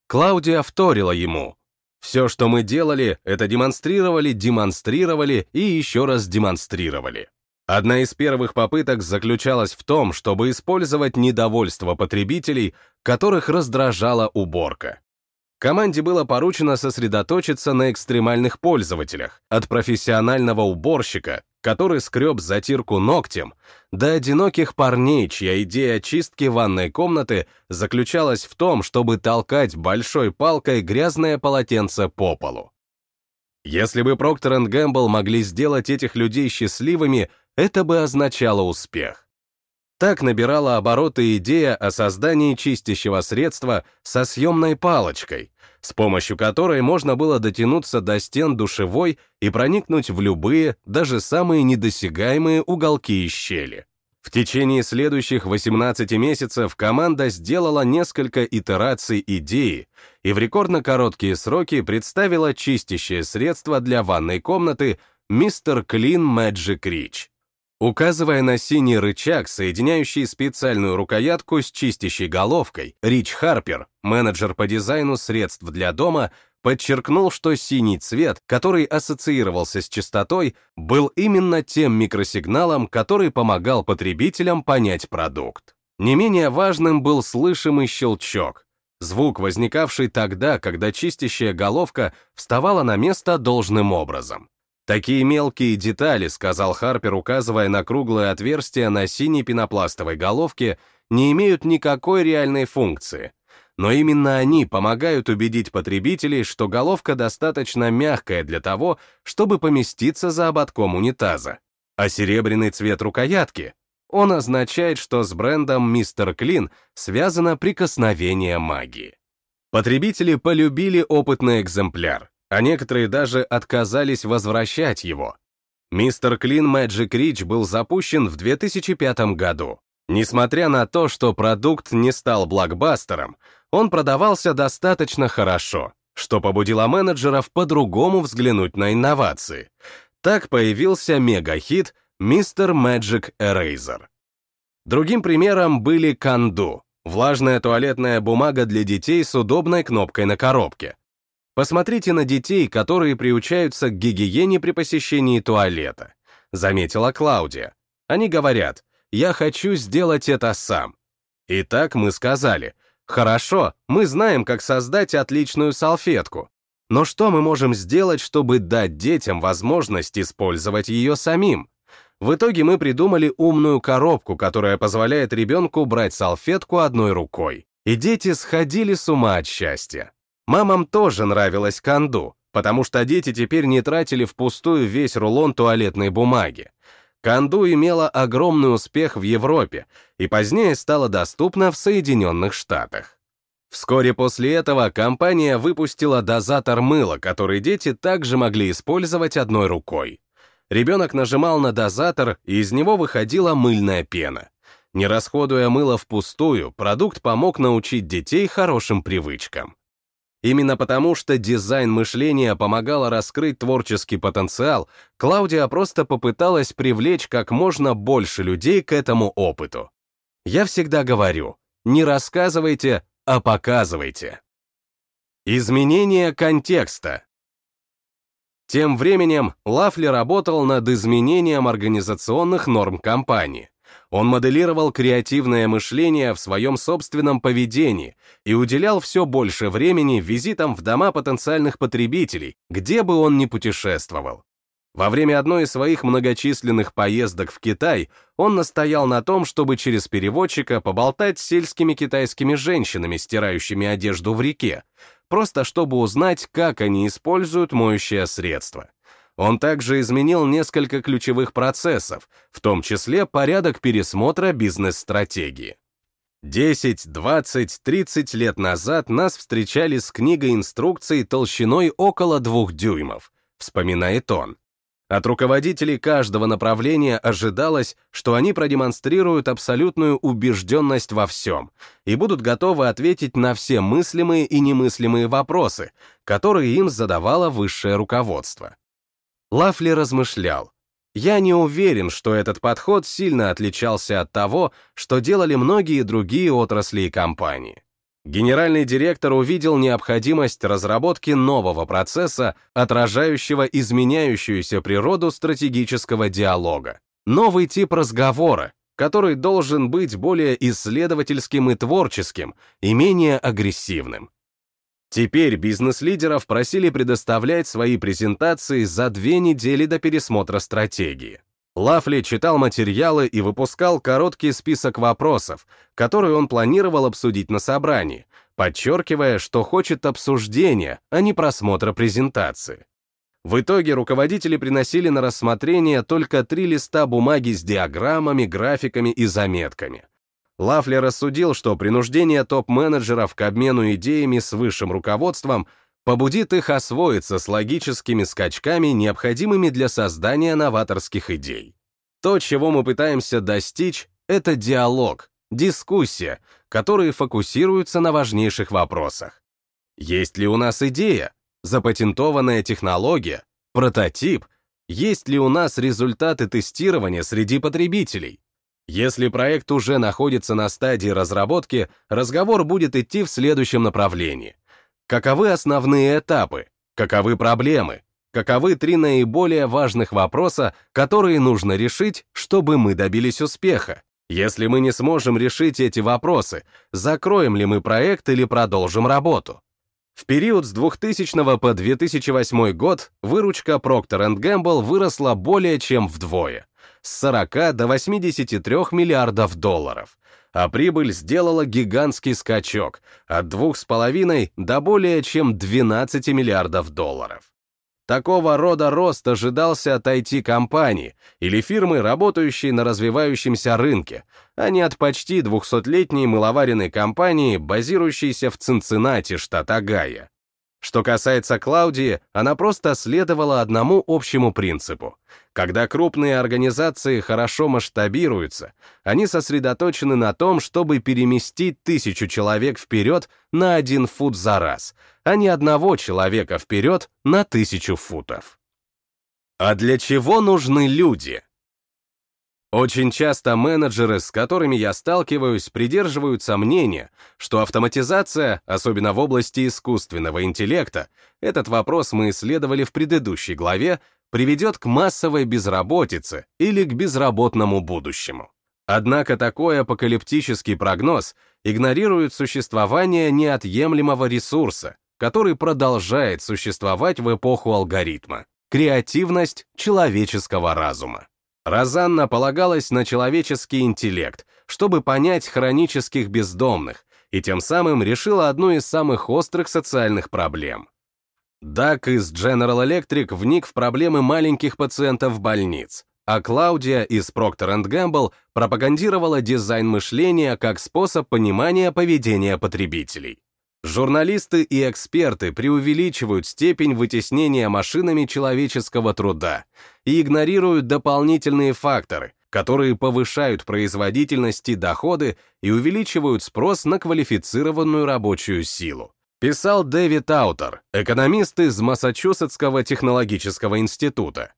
Клаудия вторила ему. Все, что мы делали, это демонстрировали, демонстрировали и еще раз демонстрировали. Одна из первых попыток заключалась в том, чтобы использовать недовольство потребителей, которых раздражала уборка. Команде было поручено сосредоточиться на экстремальных пользователях, от профессионального уборщика, который скреб затирку ногтем, до одиноких парней, чья идея очистки ванной комнаты заключалась в том, чтобы толкать большой палкой грязное полотенце по полу. Если бы Procter Gamble могли сделать этих людей счастливыми, это бы означало успех. Так набирала обороты идея о создании чистящего средства со съемной палочкой, с помощью которой можно было дотянуться до стен душевой и проникнуть в любые, даже самые недосягаемые уголки и щели. В течение следующих 18 месяцев команда сделала несколько итераций идеи и в рекордно короткие сроки представила чистящее средство для ванной комнаты Mr. Clean Magic Rich. Указывая на синий рычаг, соединяющий специальную рукоятку с чистящей головкой, Рич Харпер, менеджер по дизайну средств для дома, подчеркнул, что синий цвет, который ассоциировался с чистотой, был именно тем микросигналом, который помогал потребителям понять продукт. Не менее важным был слышимый щелчок, звук, возникавший тогда, когда чистящая головка вставала на место должным образом. Такие мелкие детали, сказал Харпер, указывая на круглое отверстие на синей пенопластовой головке, не имеют никакой реальной функции. Но именно они помогают убедить потребителей, что головка достаточно мягкая для того, чтобы поместиться за ободком унитаза. А серебряный цвет рукоятки, он означает, что с брендом Mr. Clean связано прикосновение магии. Потребители полюбили опытный экземпляр а некоторые даже отказались возвращать его. Мистер Клин Magic Rich был запущен в 2005 году. Несмотря на то, что продукт не стал блокбастером, он продавался достаточно хорошо, что побудило менеджеров по-другому взглянуть на инновации. Так появился мега-хит Mr. Magic Eraser. Другим примером были Канду, влажная туалетная бумага для детей с удобной кнопкой на коробке, Посмотрите на детей, которые приучаются к гигиене при посещении туалета, заметила Клаудия. Они говорят, я хочу сделать это сам. Итак, мы сказали, хорошо, мы знаем, как создать отличную салфетку, но что мы можем сделать, чтобы дать детям возможность использовать ее самим? В итоге мы придумали умную коробку, которая позволяет ребенку брать салфетку одной рукой. И дети сходили с ума от счастья. Мамам тоже нравилось канду, потому что дети теперь не тратили впустую весь рулон туалетной бумаги. Канду имела огромный успех в Европе и позднее стала доступна в Соединенных Штатах. Вскоре после этого компания выпустила дозатор мыла, который дети также могли использовать одной рукой. Ребенок нажимал на дозатор, и из него выходила мыльная пена. Не расходуя мыло впустую, продукт помог научить детей хорошим привычкам. Именно потому, что дизайн мышления помогало раскрыть творческий потенциал, Клаудия просто попыталась привлечь как можно больше людей к этому опыту. Я всегда говорю, не рассказывайте, а показывайте. Изменение контекста. Тем временем Лафли работал над изменением организационных норм компании. Он моделировал креативное мышление в своем собственном поведении и уделял все больше времени визитам в дома потенциальных потребителей, где бы он ни путешествовал. Во время одной из своих многочисленных поездок в Китай он настоял на том, чтобы через переводчика поболтать с сельскими китайскими женщинами, стирающими одежду в реке, просто чтобы узнать, как они используют моющее средство. Он также изменил несколько ключевых процессов, в том числе порядок пересмотра бизнес-стратегии. 10, 20, 30 лет назад нас встречали с книгой инструкций толщиной около двух дюймов, вспоминает он. От руководителей каждого направления ожидалось, что они продемонстрируют абсолютную убежденность во всем и будут готовы ответить на все мыслимые и немыслимые вопросы, которые им задавало высшее руководство. Лафли размышлял. Я не уверен, что этот подход сильно отличался от того, что делали многие другие отрасли и компании. Генеральный директор увидел необходимость разработки нового процесса, отражающего изменяющуюся природу стратегического диалога. Новый тип разговора, который должен быть более исследовательским и творческим, и менее агрессивным. Теперь бизнес-лидеров просили предоставлять свои презентации за две недели до пересмотра стратегии. Лафли читал материалы и выпускал короткий список вопросов, которые он планировал обсудить на собрании, подчеркивая, что хочет обсуждения, а не просмотра презентации. В итоге руководители приносили на рассмотрение только три листа бумаги с диаграммами, графиками и заметками. Лафли рассудил, что принуждение топ-менеджеров к обмену идеями с высшим руководством — побудит их освоиться с логическими скачками, необходимыми для создания новаторских идей. То, чего мы пытаемся достичь, это диалог, дискуссия, которые фокусируются на важнейших вопросах. Есть ли у нас идея, запатентованная технология, прототип, есть ли у нас результаты тестирования среди потребителей? Если проект уже находится на стадии разработки, разговор будет идти в следующем направлении. Каковы основные этапы? Каковы проблемы? Каковы три наиболее важных вопроса, которые нужно решить, чтобы мы добились успеха? Если мы не сможем решить эти вопросы, закроем ли мы проект или продолжим работу? В период с 2000 по 2008 год выручка Procter Gamble выросла более чем вдвое, с 40 до 83 миллиардов долларов, а прибыль сделала гигантский скачок от 2,5 до более чем 12 миллиардов долларов. Такого рода рост ожидался от IT-компаний или фирмы, работающей на развивающемся рынке, а не от почти 200-летней мыловаренной компании, базирующейся в Цинциннати, штат Огайо. Что касается Клаудии, она просто следовала одному общему принципу. Когда крупные организации хорошо масштабируются, они сосредоточены на том, чтобы переместить тысячу человек вперед на один фут за раз, а не одного человека вперед на тысячу футов. А для чего нужны люди? Очень часто менеджеры, с которыми я сталкиваюсь, придерживаются мнения, что автоматизация, особенно в области искусственного интеллекта, этот вопрос мы исследовали в предыдущей главе, приведет к массовой безработице или к безработному будущему. Однако такой апокалиптический прогноз игнорирует существование неотъемлемого ресурса, который продолжает существовать в эпоху алгоритма — креативность человеческого разума. Розанна полагалась на человеческий интеллект, чтобы понять хронических бездомных, и тем самым решила одну из самых острых социальных проблем. Дак из General Electric вник в проблемы маленьких пациентов больниц, а Клаудия из Procter Gamble пропагандировала дизайн мышления как способ понимания поведения потребителей. Журналисты и эксперты преувеличивают степень вытеснения машинами человеческого труда и игнорируют дополнительные факторы, которые повышают производительность и доходы и увеличивают спрос на квалифицированную рабочую силу. Писал Дэвид Аутер, экономист из Массачусетского технологического института.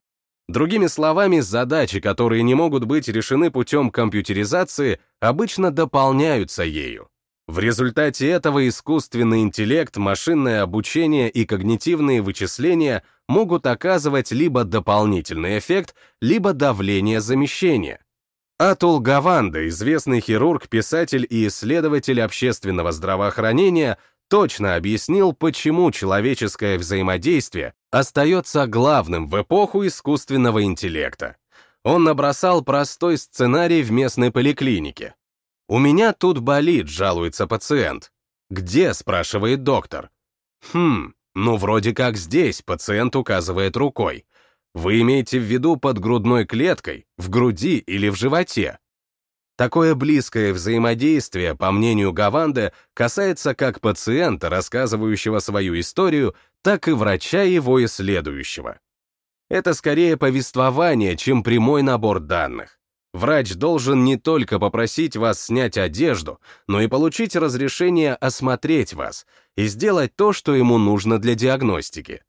Другими словами, задачи, которые не могут быть решены путем компьютеризации, обычно дополняются ею. В результате этого искусственный интеллект, машинное обучение и когнитивные вычисления могут оказывать либо дополнительный эффект, либо давление замещения. Атул Гаванда, известный хирург, писатель и исследователь общественного здравоохранения, точно объяснил, почему человеческое взаимодействие остается главным в эпоху искусственного интеллекта. Он набросал простой сценарий в местной поликлинике. «У меня тут болит», — жалуется пациент. «Где?» — спрашивает доктор. «Хм, ну вроде как здесь», — пациент указывает рукой. «Вы имеете в виду под грудной клеткой, в груди или в животе?» Такое близкое взаимодействие, по мнению Гаванде, касается как пациента, рассказывающего свою историю, так и врача его исследующего. Это скорее повествование, чем прямой набор данных. Врач должен не только попросить вас снять одежду, но и получить разрешение осмотреть вас и сделать то, что ему нужно для диагностики.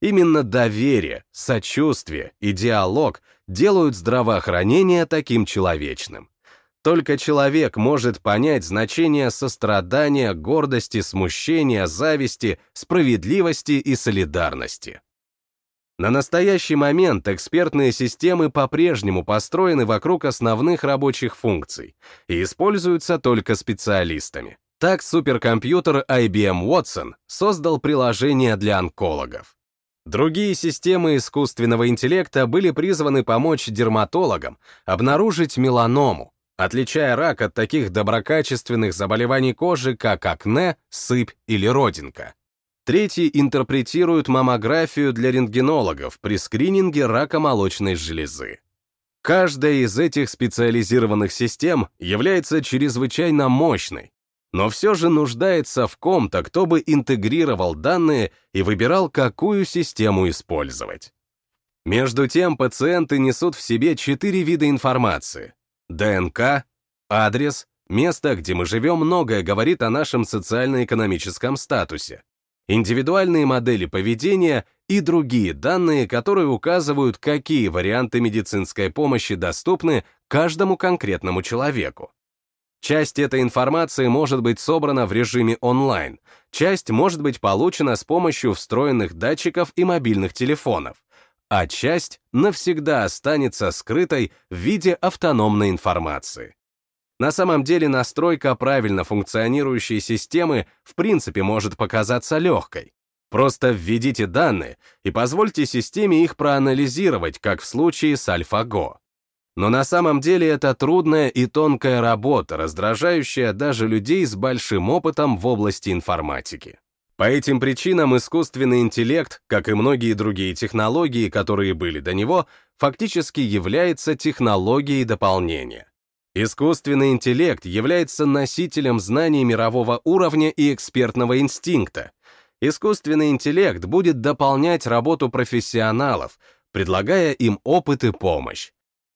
Именно доверие, сочувствие и диалог делают здравоохранение таким человечным. Только человек может понять значение сострадания, гордости, смущения, зависти, справедливости и солидарности. На настоящий момент экспертные системы по-прежнему построены вокруг основных рабочих функций и используются только специалистами. Так суперкомпьютер IBM Watson создал приложение для онкологов. Другие системы искусственного интеллекта были призваны помочь дерматологам обнаружить меланому, отличая рак от таких доброкачественных заболеваний кожи, как акне, сыпь или родинка. Третьи интерпретируют маммографию для рентгенологов при скрининге рака молочной железы. Каждая из этих специализированных систем является чрезвычайно мощной, но все же нуждается в ком-то, кто бы интегрировал данные и выбирал, какую систему использовать. Между тем, пациенты несут в себе четыре вида информации. ДНК, адрес, место, где мы живем, многое говорит о нашем социально-экономическом статусе индивидуальные модели поведения и другие данные, которые указывают, какие варианты медицинской помощи доступны каждому конкретному человеку. Часть этой информации может быть собрана в режиме онлайн, часть может быть получена с помощью встроенных датчиков и мобильных телефонов, а часть навсегда останется скрытой в виде автономной информации. На самом деле настройка правильно функционирующей системы в принципе может показаться легкой. Просто введите данные и позвольте системе их проанализировать, как в случае с AlphaGo. Но на самом деле это трудная и тонкая работа, раздражающая даже людей с большим опытом в области информатики. По этим причинам искусственный интеллект, как и многие другие технологии, которые были до него, фактически является технологией дополнения. Искусственный интеллект является носителем знаний мирового уровня и экспертного инстинкта. Искусственный интеллект будет дополнять работу профессионалов, предлагая им опыт и помощь.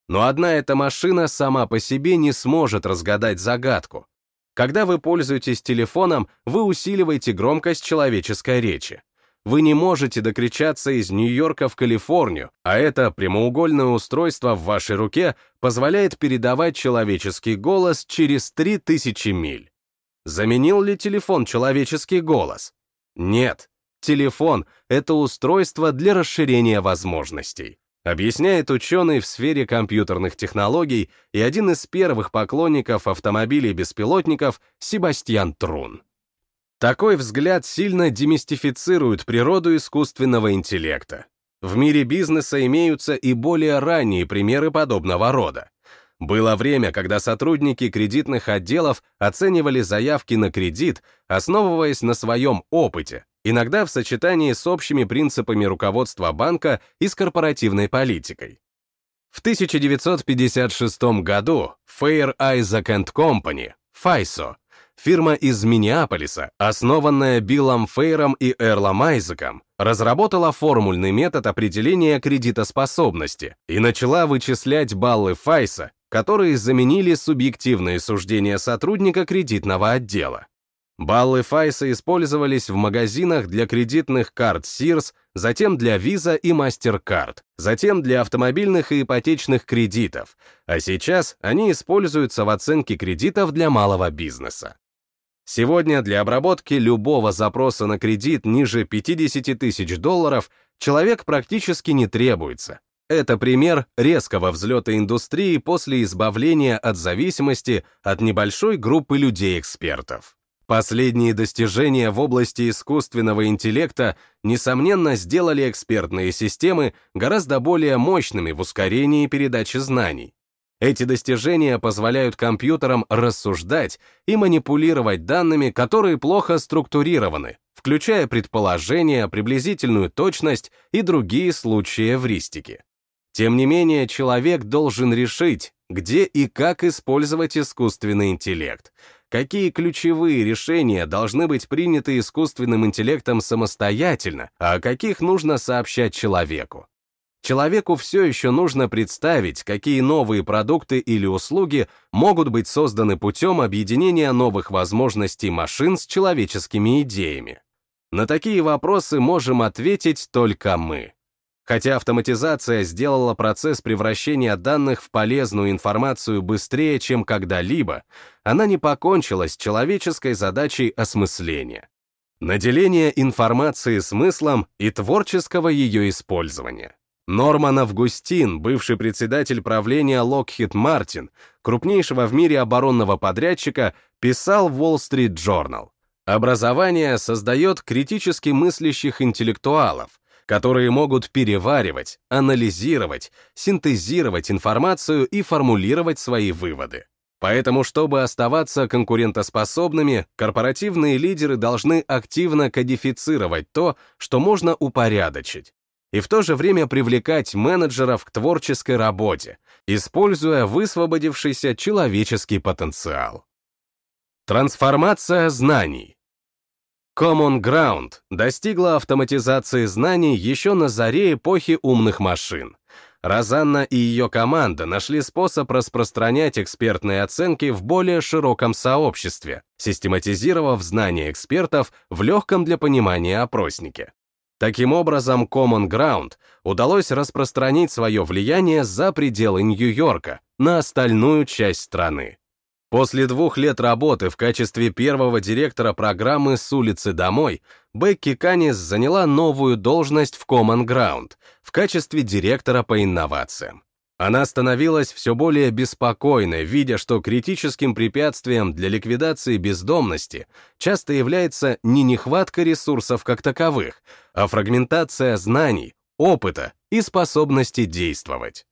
Но одна эта машина сама по себе не сможет разгадать загадку. Когда вы пользуетесь телефоном, вы усиливаете громкость человеческой речи. Вы не можете докричаться из Нью-Йорка в Калифорнию, а это прямоугольное устройство в вашей руке позволяет передавать человеческий голос через 3000 миль. Заменил ли телефон человеческий голос? Нет. Телефон — это устройство для расширения возможностей. Объясняет ученый в сфере компьютерных технологий и один из первых поклонников автомобилей-беспилотников Себастьян Трун. Такой взгляд сильно демистифицирует природу искусственного интеллекта. В мире бизнеса имеются и более ранние примеры подобного рода. Было время, когда сотрудники кредитных отделов оценивали заявки на кредит, основываясь на своем опыте, иногда в сочетании с общими принципами руководства банка и с корпоративной политикой. В 1956 году Fair Isaac Company, FISO, фирма из Миннеаполиса, основанная Биллом Фейром и Эрлом Айзеком, разработала формульный метод определения кредитоспособности и начала вычислять баллы Файса, которые заменили субъективные суждения сотрудника кредитного отдела. Баллы Файса использовались в магазинах для кредитных карт Sears, затем для Visa и MasterCard, затем для автомобильных и ипотечных кредитов, а сейчас они используются в оценке кредитов для малого бизнеса. Сегодня для обработки любого запроса на кредит ниже 50 тысяч долларов человек практически не требуется. Это пример резкого взлета индустрии после избавления от зависимости от небольшой группы людей-экспертов. Последние достижения в области искусственного интеллекта, несомненно, сделали экспертные системы гораздо более мощными в ускорении передачи знаний. Эти достижения позволяют компьютерам рассуждать и манипулировать данными, которые плохо структурированы, включая предположения, приблизительную точность и другие случаи эвристики. Тем не менее, человек должен решить, где и как использовать искусственный интеллект, какие ключевые решения должны быть приняты искусственным интеллектом самостоятельно, а о каких нужно сообщать человеку. Человеку все еще нужно представить, какие новые продукты или услуги могут быть созданы путем объединения новых возможностей машин с человеческими идеями. На такие вопросы можем ответить только мы. Хотя автоматизация сделала процесс превращения данных в полезную информацию быстрее, чем когда-либо, она не покончила с человеческой задачей осмысления. Наделение информации смыслом и творческого ее использования. Норман Августин, бывший председатель правления Lockheed Martin, крупнейшего в мире оборонного подрядчика, писал в Wall Street Journal. Образование создает критически мыслящих интеллектуалов, которые могут переваривать, анализировать, синтезировать информацию и формулировать свои выводы. Поэтому, чтобы оставаться конкурентоспособными, корпоративные лидеры должны активно кодифицировать то, что можно упорядочить, и в то же время привлекать менеджеров к творческой работе, используя высвободившийся человеческий потенциал. Трансформация знаний. Common Ground достигла автоматизации знаний еще на заре эпохи умных машин. Розанна и ее команда нашли способ распространять экспертные оценки в более широком сообществе, систематизировав знания экспертов в легком для понимания опроснике. Таким образом, Common Ground удалось распространить свое влияние за пределы Нью-Йорка на остальную часть страны. После двух лет работы в качестве первого директора программы «С улицы домой» Бекки Канис заняла новую должность в Common Ground в качестве директора по инновациям. Она становилась все более беспокойной, видя, что критическим препятствием для ликвидации бездомности часто является не нехватка ресурсов как таковых, а фрагментация знаний, опыта и способности действовать.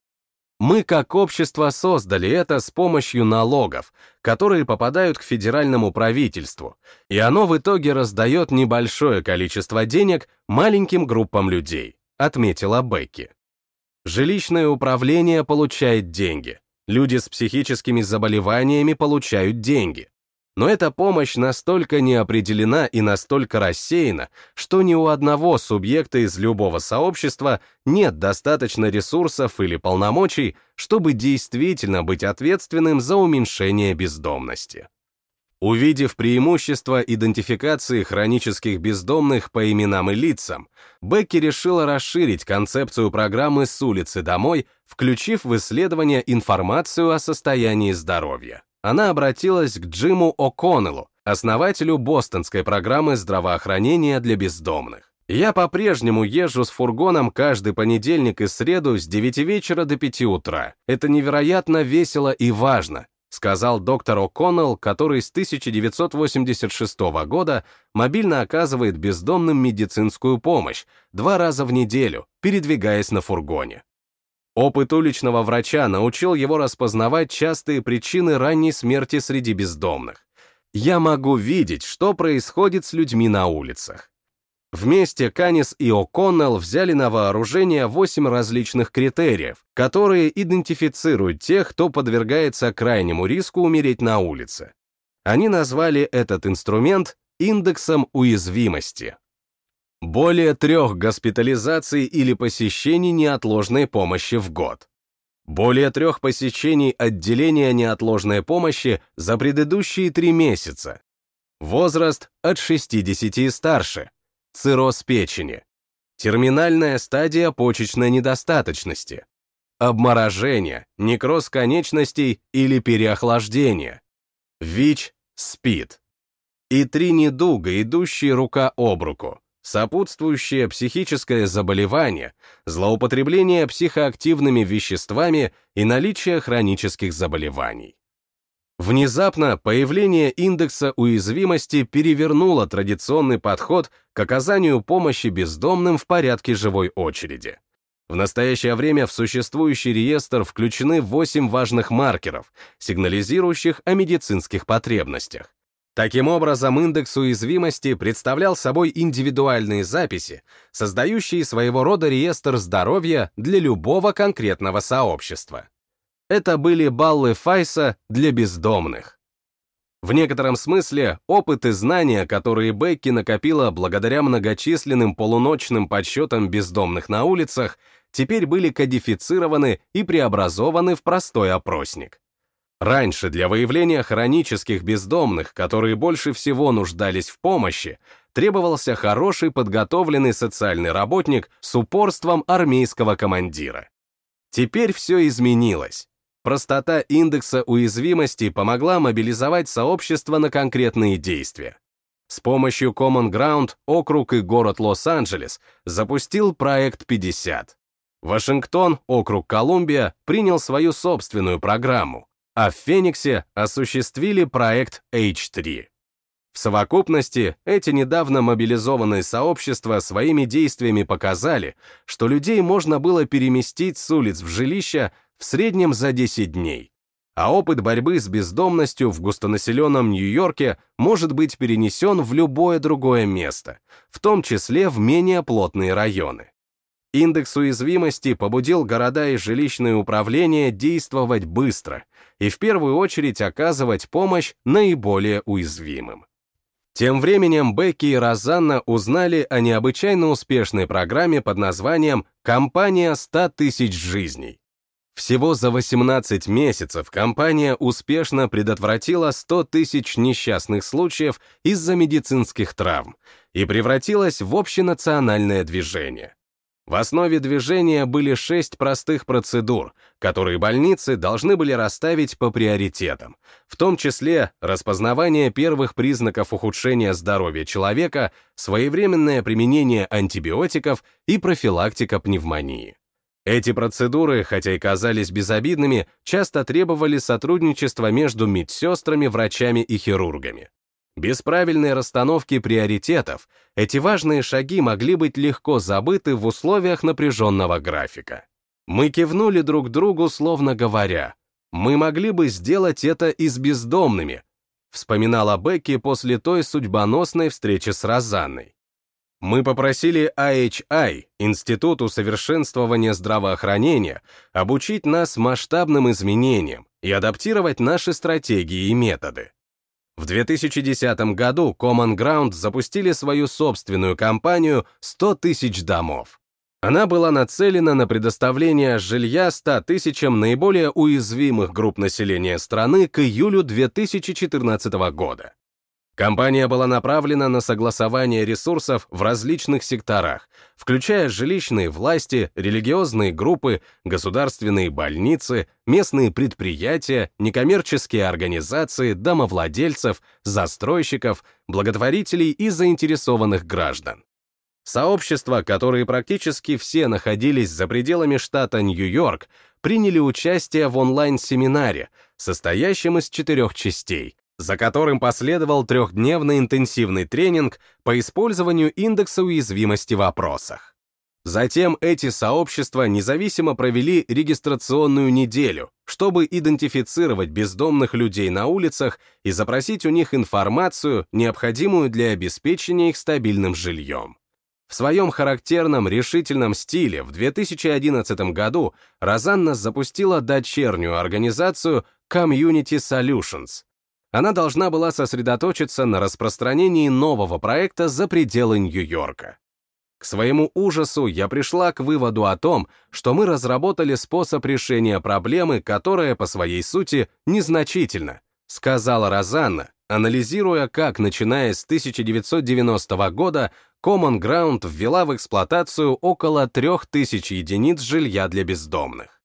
Мы как общество создали это с помощью налогов, которые попадают к федеральному правительству, и оно в итоге раздает небольшое количество денег маленьким группам людей, отметила Бекки. Жилищное управление получает деньги. Люди с психическими заболеваниями получают деньги. Но эта помощь настолько не определена и настолько рассеяна, что ни у одного субъекта из любого сообщества нет достаточно ресурсов или полномочий, чтобы действительно быть ответственным за уменьшение бездомности. Увидев преимущество идентификации хронических бездомных по именам и лицам, Бекки решила расширить концепцию программы «С улицы домой», включив в исследование информацию о состоянии здоровья. Она обратилась к Джиму О'Коннеллу, основателю бостонской программы здравоохранения для бездомных. Я по-прежнему езжу с фургоном каждый понедельник и среду с 9 вечера до 5 утра. Это невероятно весело и важно, сказал доктор О'Коннелл, который с 1986 года мобильно оказывает бездомным медицинскую помощь два раза в неделю, передвигаясь на фургоне. Опыт уличного врача научил его распознавать частые причины ранней смерти среди бездомных. Я могу видеть, что происходит с людьми на улицах. Вместе Канис и О'Коннелл взяли на вооружение восемь различных критериев, которые идентифицируют тех, кто подвергается крайнему риску умереть на улице. Они назвали этот инструмент индексом уязвимости. Более трех госпитализаций или посещений неотложной помощи в год. Более трех посещений отделения неотложной помощи за предыдущие три месяца. Возраст от 60 и старше цирроз печени, терминальная стадия почечной недостаточности, обморожение, некроз конечностей или переохлаждение, ВИЧ, СПИД. И три недуга, идущие рука об руку, сопутствующее психическое заболевание, злоупотребление психоактивными веществами и наличие хронических заболеваний. Внезапно появление индекса уязвимости перевернуло традиционный подход к оказанию помощи бездомным в порядке живой очереди. В настоящее время в существующий реестр включены 8 важных маркеров, сигнализирующих о медицинских потребностях. Таким образом, индекс уязвимости представлял собой индивидуальные записи, создающие своего рода реестр здоровья для любого конкретного сообщества. Это были баллы Файса для бездомных. В некотором смысле опыт и знания, которые Бекки накопила благодаря многочисленным полуночным подсчетам бездомных на улицах, теперь были кодифицированы и преобразованы в простой опросник. Раньше для выявления хронических бездомных, которые больше всего нуждались в помощи, требовался хороший подготовленный социальный работник с упорством армейского командира. Теперь все изменилось. Простота индекса уязвимости помогла мобилизовать сообщество на конкретные действия. С помощью Common Ground округ и город Лос-Анджелес запустил проект 50. Вашингтон, округ Колумбия, принял свою собственную программу, а в Фениксе осуществили проект H3. В совокупности эти недавно мобилизованные сообщества своими действиями показали, что людей можно было переместить с улиц в жилища в среднем за 10 дней. А опыт борьбы с бездомностью в густонаселенном Нью-Йорке может быть перенесен в любое другое место, в том числе в менее плотные районы. Индекс уязвимости побудил города и жилищные управления действовать быстро и в первую очередь оказывать помощь наиболее уязвимым. Тем временем Бекки и Розанна узнали о необычайно успешной программе под названием «Компания 100 тысяч жизней», всего за 18 месяцев компания успешно предотвратила 100 тысяч несчастных случаев из-за медицинских травм и превратилась в общенациональное движение. В основе движения были шесть простых процедур, которые больницы должны были расставить по приоритетам, в том числе распознавание первых признаков ухудшения здоровья человека, своевременное применение антибиотиков и профилактика пневмонии. Эти процедуры, хотя и казались безобидными, часто требовали сотрудничества между медсестрами, врачами и хирургами. Без правильной расстановки приоритетов эти важные шаги могли быть легко забыты в условиях напряженного графика. Мы кивнули друг другу, словно говоря, «Мы могли бы сделать это и с бездомными», вспоминала Бекки после той судьбоносной встречи с Розанной. Мы попросили IHI, Институт усовершенствования здравоохранения, обучить нас масштабным изменениям и адаптировать наши стратегии и методы. В 2010 году Common Ground запустили свою собственную кампанию «100 тысяч домов». Она была нацелена на предоставление жилья 100 тысячам наиболее уязвимых групп населения страны к июлю 2014 года. Компания была направлена на согласование ресурсов в различных секторах, включая жилищные власти, религиозные группы, государственные больницы, местные предприятия, некоммерческие организации, домовладельцев, застройщиков, благотворителей и заинтересованных граждан. Сообщества, которые практически все находились за пределами штата Нью-Йорк, приняли участие в онлайн-семинаре, состоящем из четырех частей, за которым последовал трехдневный интенсивный тренинг по использованию индекса уязвимости в опросах. Затем эти сообщества независимо провели регистрационную неделю, чтобы идентифицировать бездомных людей на улицах и запросить у них информацию, необходимую для обеспечения их стабильным жильем. В своем характерном решительном стиле в 2011 году Розанна запустила дочернюю организацию Community Solutions, она должна была сосредоточиться на распространении нового проекта за пределы Нью-Йорка. К своему ужасу я пришла к выводу о том, что мы разработали способ решения проблемы, которая по своей сути незначительна, сказала Розанна, анализируя, как, начиная с 1990 года, Common Ground ввела в эксплуатацию около 3000 единиц жилья для бездомных.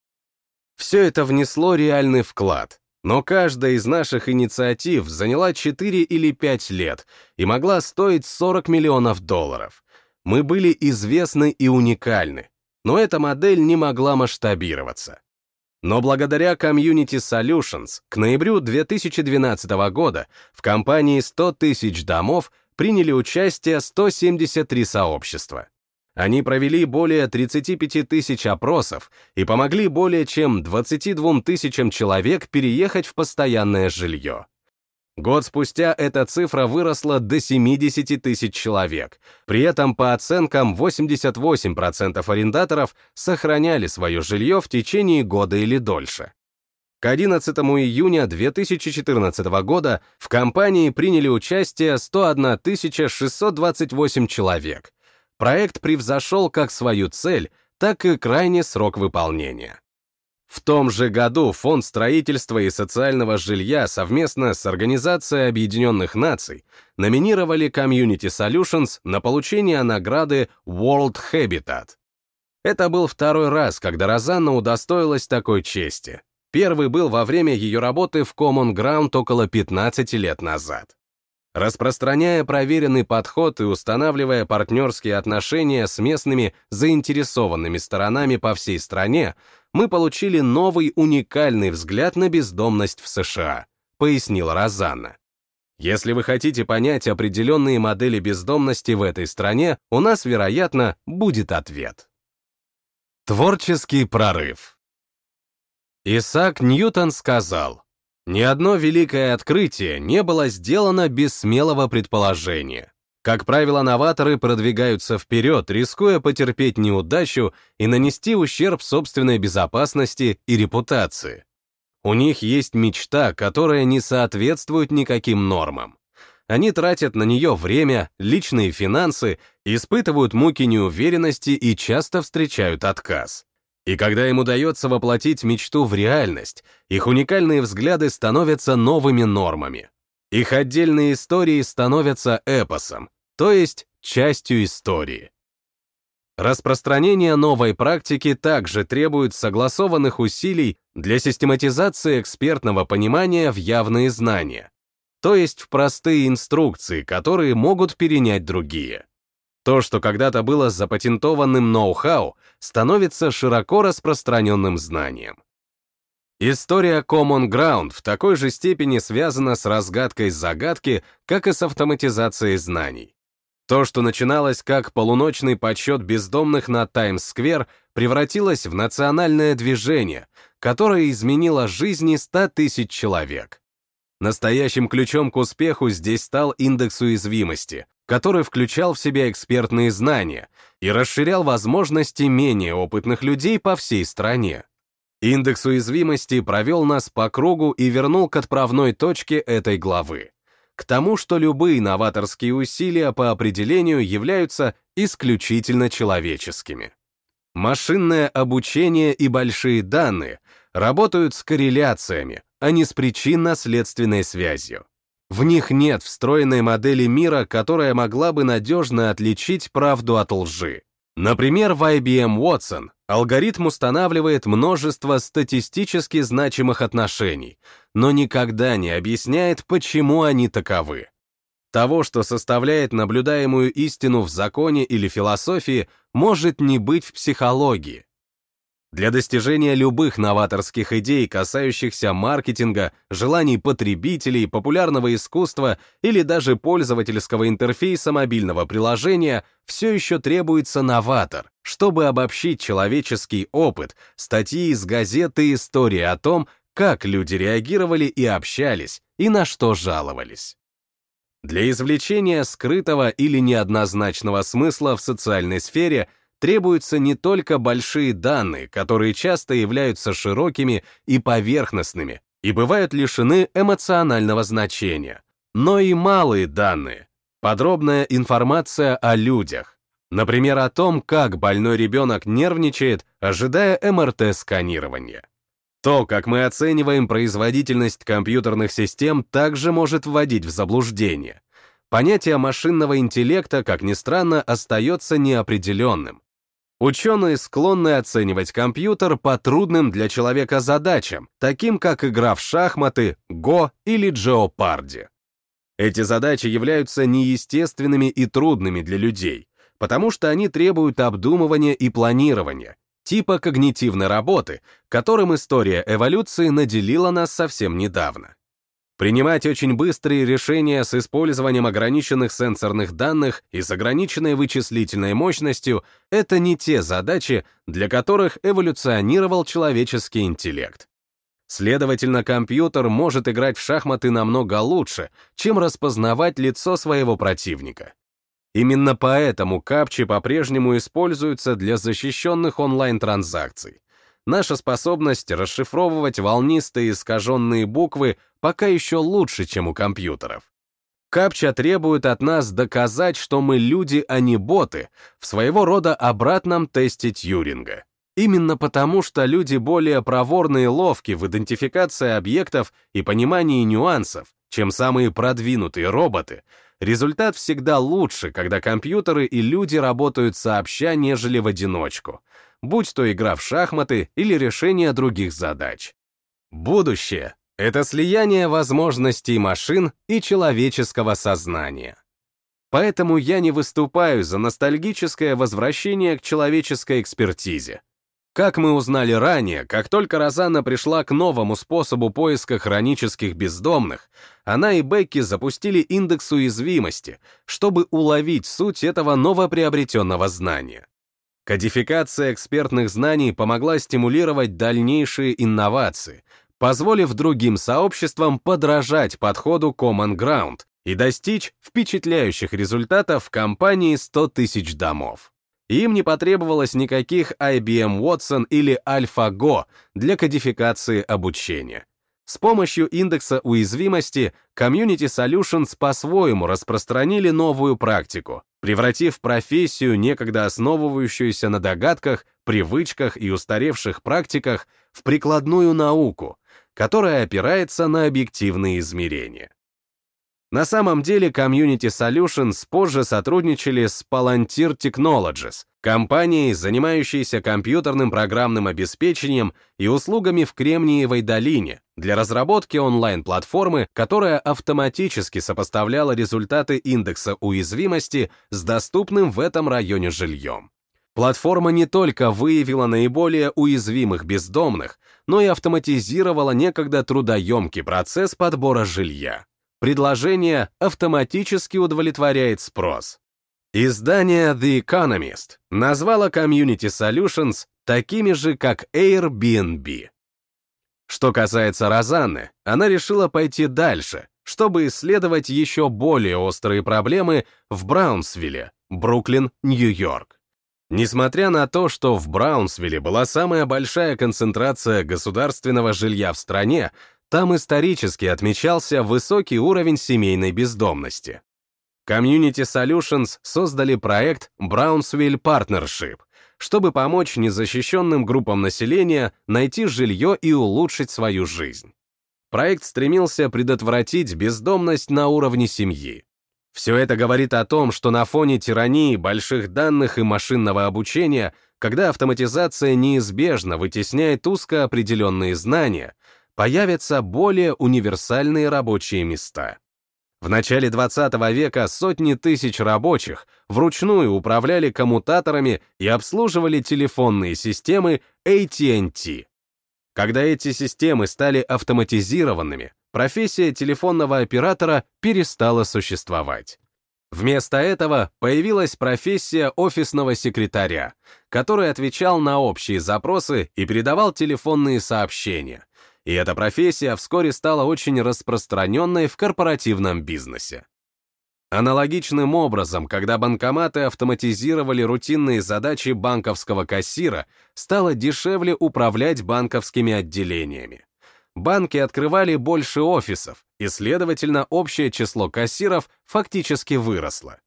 Все это внесло реальный вклад, но каждая из наших инициатив заняла 4 или 5 лет и могла стоить 40 миллионов долларов. Мы были известны и уникальны, но эта модель не могла масштабироваться. Но благодаря Community Solutions к ноябрю 2012 года в компании 100 тысяч домов приняли участие 173 сообщества. Они провели более 35 тысяч опросов и помогли более чем 22 тысячам человек переехать в постоянное жилье. Год спустя эта цифра выросла до 70 тысяч человек. При этом, по оценкам, 88% арендаторов сохраняли свое жилье в течение года или дольше. К 11 июня 2014 года в компании приняли участие 101 628 человек, проект превзошел как свою цель, так и крайний срок выполнения. В том же году Фонд строительства и социального жилья совместно с Организацией Объединенных Наций номинировали Community Solutions на получение награды World Habitat. Это был второй раз, когда Розанна удостоилась такой чести. Первый был во время ее работы в Common Ground около 15 лет назад. Распространяя проверенный подход и устанавливая партнерские отношения с местными заинтересованными сторонами по всей стране, мы получили новый уникальный взгляд на бездомность в США, пояснила Розанна. Если вы хотите понять определенные модели бездомности в этой стране, у нас, вероятно, будет ответ. Творческий прорыв. Исаак Ньютон сказал, ни одно великое открытие не было сделано без смелого предположения. Как правило, новаторы продвигаются вперед, рискуя потерпеть неудачу и нанести ущерб собственной безопасности и репутации. У них есть мечта, которая не соответствует никаким нормам. Они тратят на нее время, личные финансы, испытывают муки неуверенности и часто встречают отказ. И когда им удается воплотить мечту в реальность, их уникальные взгляды становятся новыми нормами. Их отдельные истории становятся эпосом, то есть частью истории. Распространение новой практики также требует согласованных усилий для систематизации экспертного понимания в явные знания, то есть в простые инструкции, которые могут перенять другие. То, что когда-то было запатентованным ноу-хау, становится широко распространенным знанием. История Common Ground в такой же степени связана с разгадкой загадки, как и с автоматизацией знаний. То, что начиналось как полуночный подсчет бездомных на Таймс-сквер, превратилось в национальное движение, которое изменило жизни 100 тысяч человек. Настоящим ключом к успеху здесь стал индекс уязвимости, который включал в себя экспертные знания и расширял возможности менее опытных людей по всей стране. Индекс уязвимости провел нас по кругу и вернул к отправной точке этой главы. К тому, что любые новаторские усилия по определению являются исключительно человеческими. Машинное обучение и большие данные работают с корреляциями, а не с причинно-следственной связью. В них нет встроенной модели мира, которая могла бы надежно отличить правду от лжи. Например, в IBM Watson алгоритм устанавливает множество статистически значимых отношений, но никогда не объясняет, почему они таковы. Того, что составляет наблюдаемую истину в законе или философии, может не быть в психологии. Для достижения любых новаторских идей, касающихся маркетинга, желаний потребителей, популярного искусства или даже пользовательского интерфейса мобильного приложения, все еще требуется новатор, чтобы обобщить человеческий опыт, статьи из газеты и истории о том, как люди реагировали и общались, и на что жаловались. Для извлечения скрытого или неоднозначного смысла в социальной сфере – требуются не только большие данные, которые часто являются широкими и поверхностными и бывают лишены эмоционального значения, но и малые данные, подробная информация о людях, например, о том, как больной ребенок нервничает, ожидая МРТ-сканирования. То, как мы оцениваем производительность компьютерных систем, также может вводить в заблуждение. Понятие машинного интеллекта, как ни странно, остается неопределенным. Ученые склонны оценивать компьютер по трудным для человека задачам, таким как игра в шахматы, го или джеопарди. Эти задачи являются неестественными и трудными для людей, потому что они требуют обдумывания и планирования, типа когнитивной работы, которым история эволюции наделила нас совсем недавно. Принимать очень быстрые решения с использованием ограниченных сенсорных данных и с ограниченной вычислительной мощностью — это не те задачи, для которых эволюционировал человеческий интеллект. Следовательно, компьютер может играть в шахматы намного лучше, чем распознавать лицо своего противника. Именно поэтому капчи по-прежнему используются для защищенных онлайн-транзакций наша способность расшифровывать волнистые искаженные буквы пока еще лучше, чем у компьютеров. Капча требует от нас доказать, что мы люди, а не боты, в своего рода обратном тесте Тьюринга. Именно потому, что люди более проворные и ловки в идентификации объектов и понимании нюансов, чем самые продвинутые роботы, результат всегда лучше, когда компьютеры и люди работают сообща, нежели в одиночку — будь то игра в шахматы или решение других задач. Будущее — это слияние возможностей машин и человеческого сознания. Поэтому я не выступаю за ностальгическое возвращение к человеческой экспертизе. Как мы узнали ранее, как только Розанна пришла к новому способу поиска хронических бездомных, она и Бекки запустили индекс уязвимости, чтобы уловить суть этого новоприобретенного знания. Кодификация экспертных знаний помогла стимулировать дальнейшие инновации, позволив другим сообществам подражать подходу Common Ground и достичь впечатляющих результатов в компании 100 тысяч домов. Им не потребовалось никаких IBM Watson или AlphaGo для кодификации обучения. С помощью индекса уязвимости Community Solutions по-своему распространили новую практику, превратив профессию, некогда основывающуюся на догадках, привычках и устаревших практиках, в прикладную науку, которая опирается на объективные измерения. На самом деле Community Solutions позже сотрудничали с Palantir Technologies, компанией, занимающейся компьютерным программным обеспечением и услугами в Кремниевой долине для разработки онлайн-платформы, которая автоматически сопоставляла результаты индекса уязвимости с доступным в этом районе жильем. Платформа не только выявила наиболее уязвимых бездомных, но и автоматизировала некогда трудоемкий процесс подбора жилья. Предложение автоматически удовлетворяет спрос. Издание The Economist назвало Community Solutions такими же, как Airbnb. Что касается Розанны, она решила пойти дальше, чтобы исследовать еще более острые проблемы в Браунсвилле, Бруклин, Нью-Йорк. Несмотря на то, что в Браунсвилле была самая большая концентрация государственного жилья в стране, там исторически отмечался высокий уровень семейной бездомности. Community Solutions создали проект Brownsville Partnership, чтобы помочь незащищенным группам населения найти жилье и улучшить свою жизнь. Проект стремился предотвратить бездомность на уровне семьи. Все это говорит о том, что на фоне тирании больших данных и машинного обучения, когда автоматизация неизбежно вытесняет узко определенные знания, появятся более универсальные рабочие места. В начале 20 века сотни тысяч рабочих вручную управляли коммутаторами и обслуживали телефонные системы AT&T. Когда эти системы стали автоматизированными, профессия телефонного оператора перестала существовать. Вместо этого появилась профессия офисного секретаря, который отвечал на общие запросы и передавал телефонные сообщения, и эта профессия вскоре стала очень распространенной в корпоративном бизнесе. Аналогичным образом, когда банкоматы автоматизировали рутинные задачи банковского кассира, стало дешевле управлять банковскими отделениями. Банки открывали больше офисов, и, следовательно, общее число кассиров фактически выросло.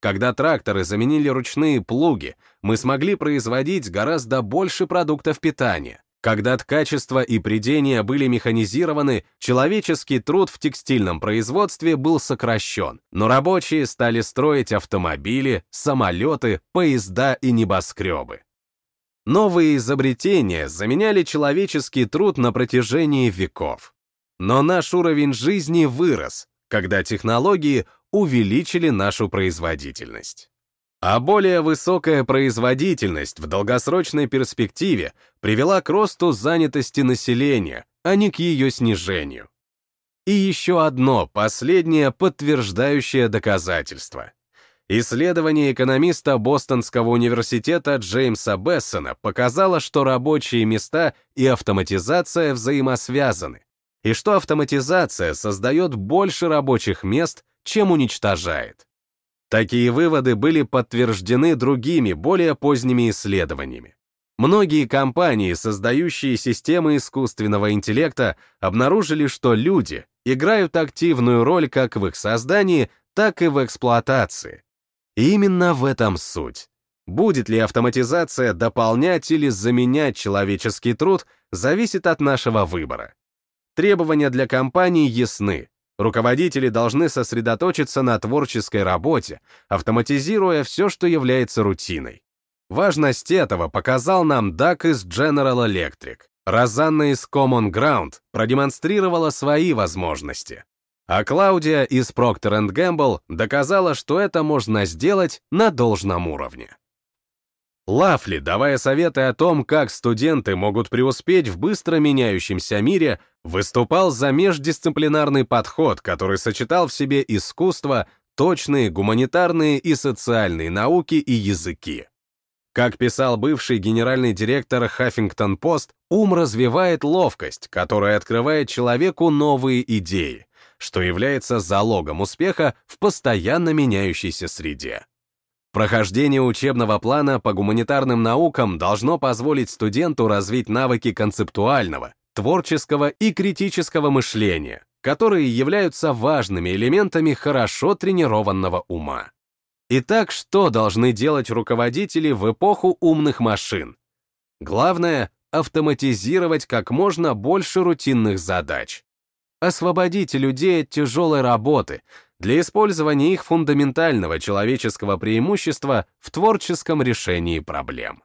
Когда тракторы заменили ручные плуги, мы смогли производить гораздо больше продуктов питания, когда качество и придение были механизированы, человеческий труд в текстильном производстве был сокращен, но рабочие стали строить автомобили, самолеты, поезда и небоскребы. Новые изобретения заменяли человеческий труд на протяжении веков. Но наш уровень жизни вырос, когда технологии увеличили нашу производительность. А более высокая производительность в долгосрочной перспективе привела к росту занятости населения, а не к ее снижению. И еще одно, последнее подтверждающее доказательство. Исследование экономиста Бостонского университета Джеймса Бессона показало, что рабочие места и автоматизация взаимосвязаны, и что автоматизация создает больше рабочих мест, чем уничтожает. Такие выводы были подтверждены другими, более поздними исследованиями. Многие компании, создающие системы искусственного интеллекта, обнаружили, что люди играют активную роль как в их создании, так и в эксплуатации. И именно в этом суть. Будет ли автоматизация дополнять или заменять человеческий труд, зависит от нашего выбора. Требования для компаний ясны. Руководители должны сосредоточиться на творческой работе, автоматизируя все, что является рутиной. Важность этого показал нам Дак из General Electric. Розанна из Common Ground продемонстрировала свои возможности. А Клаудия из Procter Gamble доказала, что это можно сделать на должном уровне. Лафли, давая советы о том, как студенты могут преуспеть в быстро меняющемся мире, выступал за междисциплинарный подход, который сочетал в себе искусство, точные гуманитарные и социальные науки и языки. Как писал бывший генеральный директор Хаффингтон Пост, ум развивает ловкость, которая открывает человеку новые идеи, что является залогом успеха в постоянно меняющейся среде. Прохождение учебного плана по гуманитарным наукам должно позволить студенту развить навыки концептуального, творческого и критического мышления, которые являются важными элементами хорошо тренированного ума. Итак, что должны делать руководители в эпоху умных машин? Главное — автоматизировать как можно больше рутинных задач. Освободите людей от тяжелой работы, для использования их фундаментального человеческого преимущества в творческом решении проблем.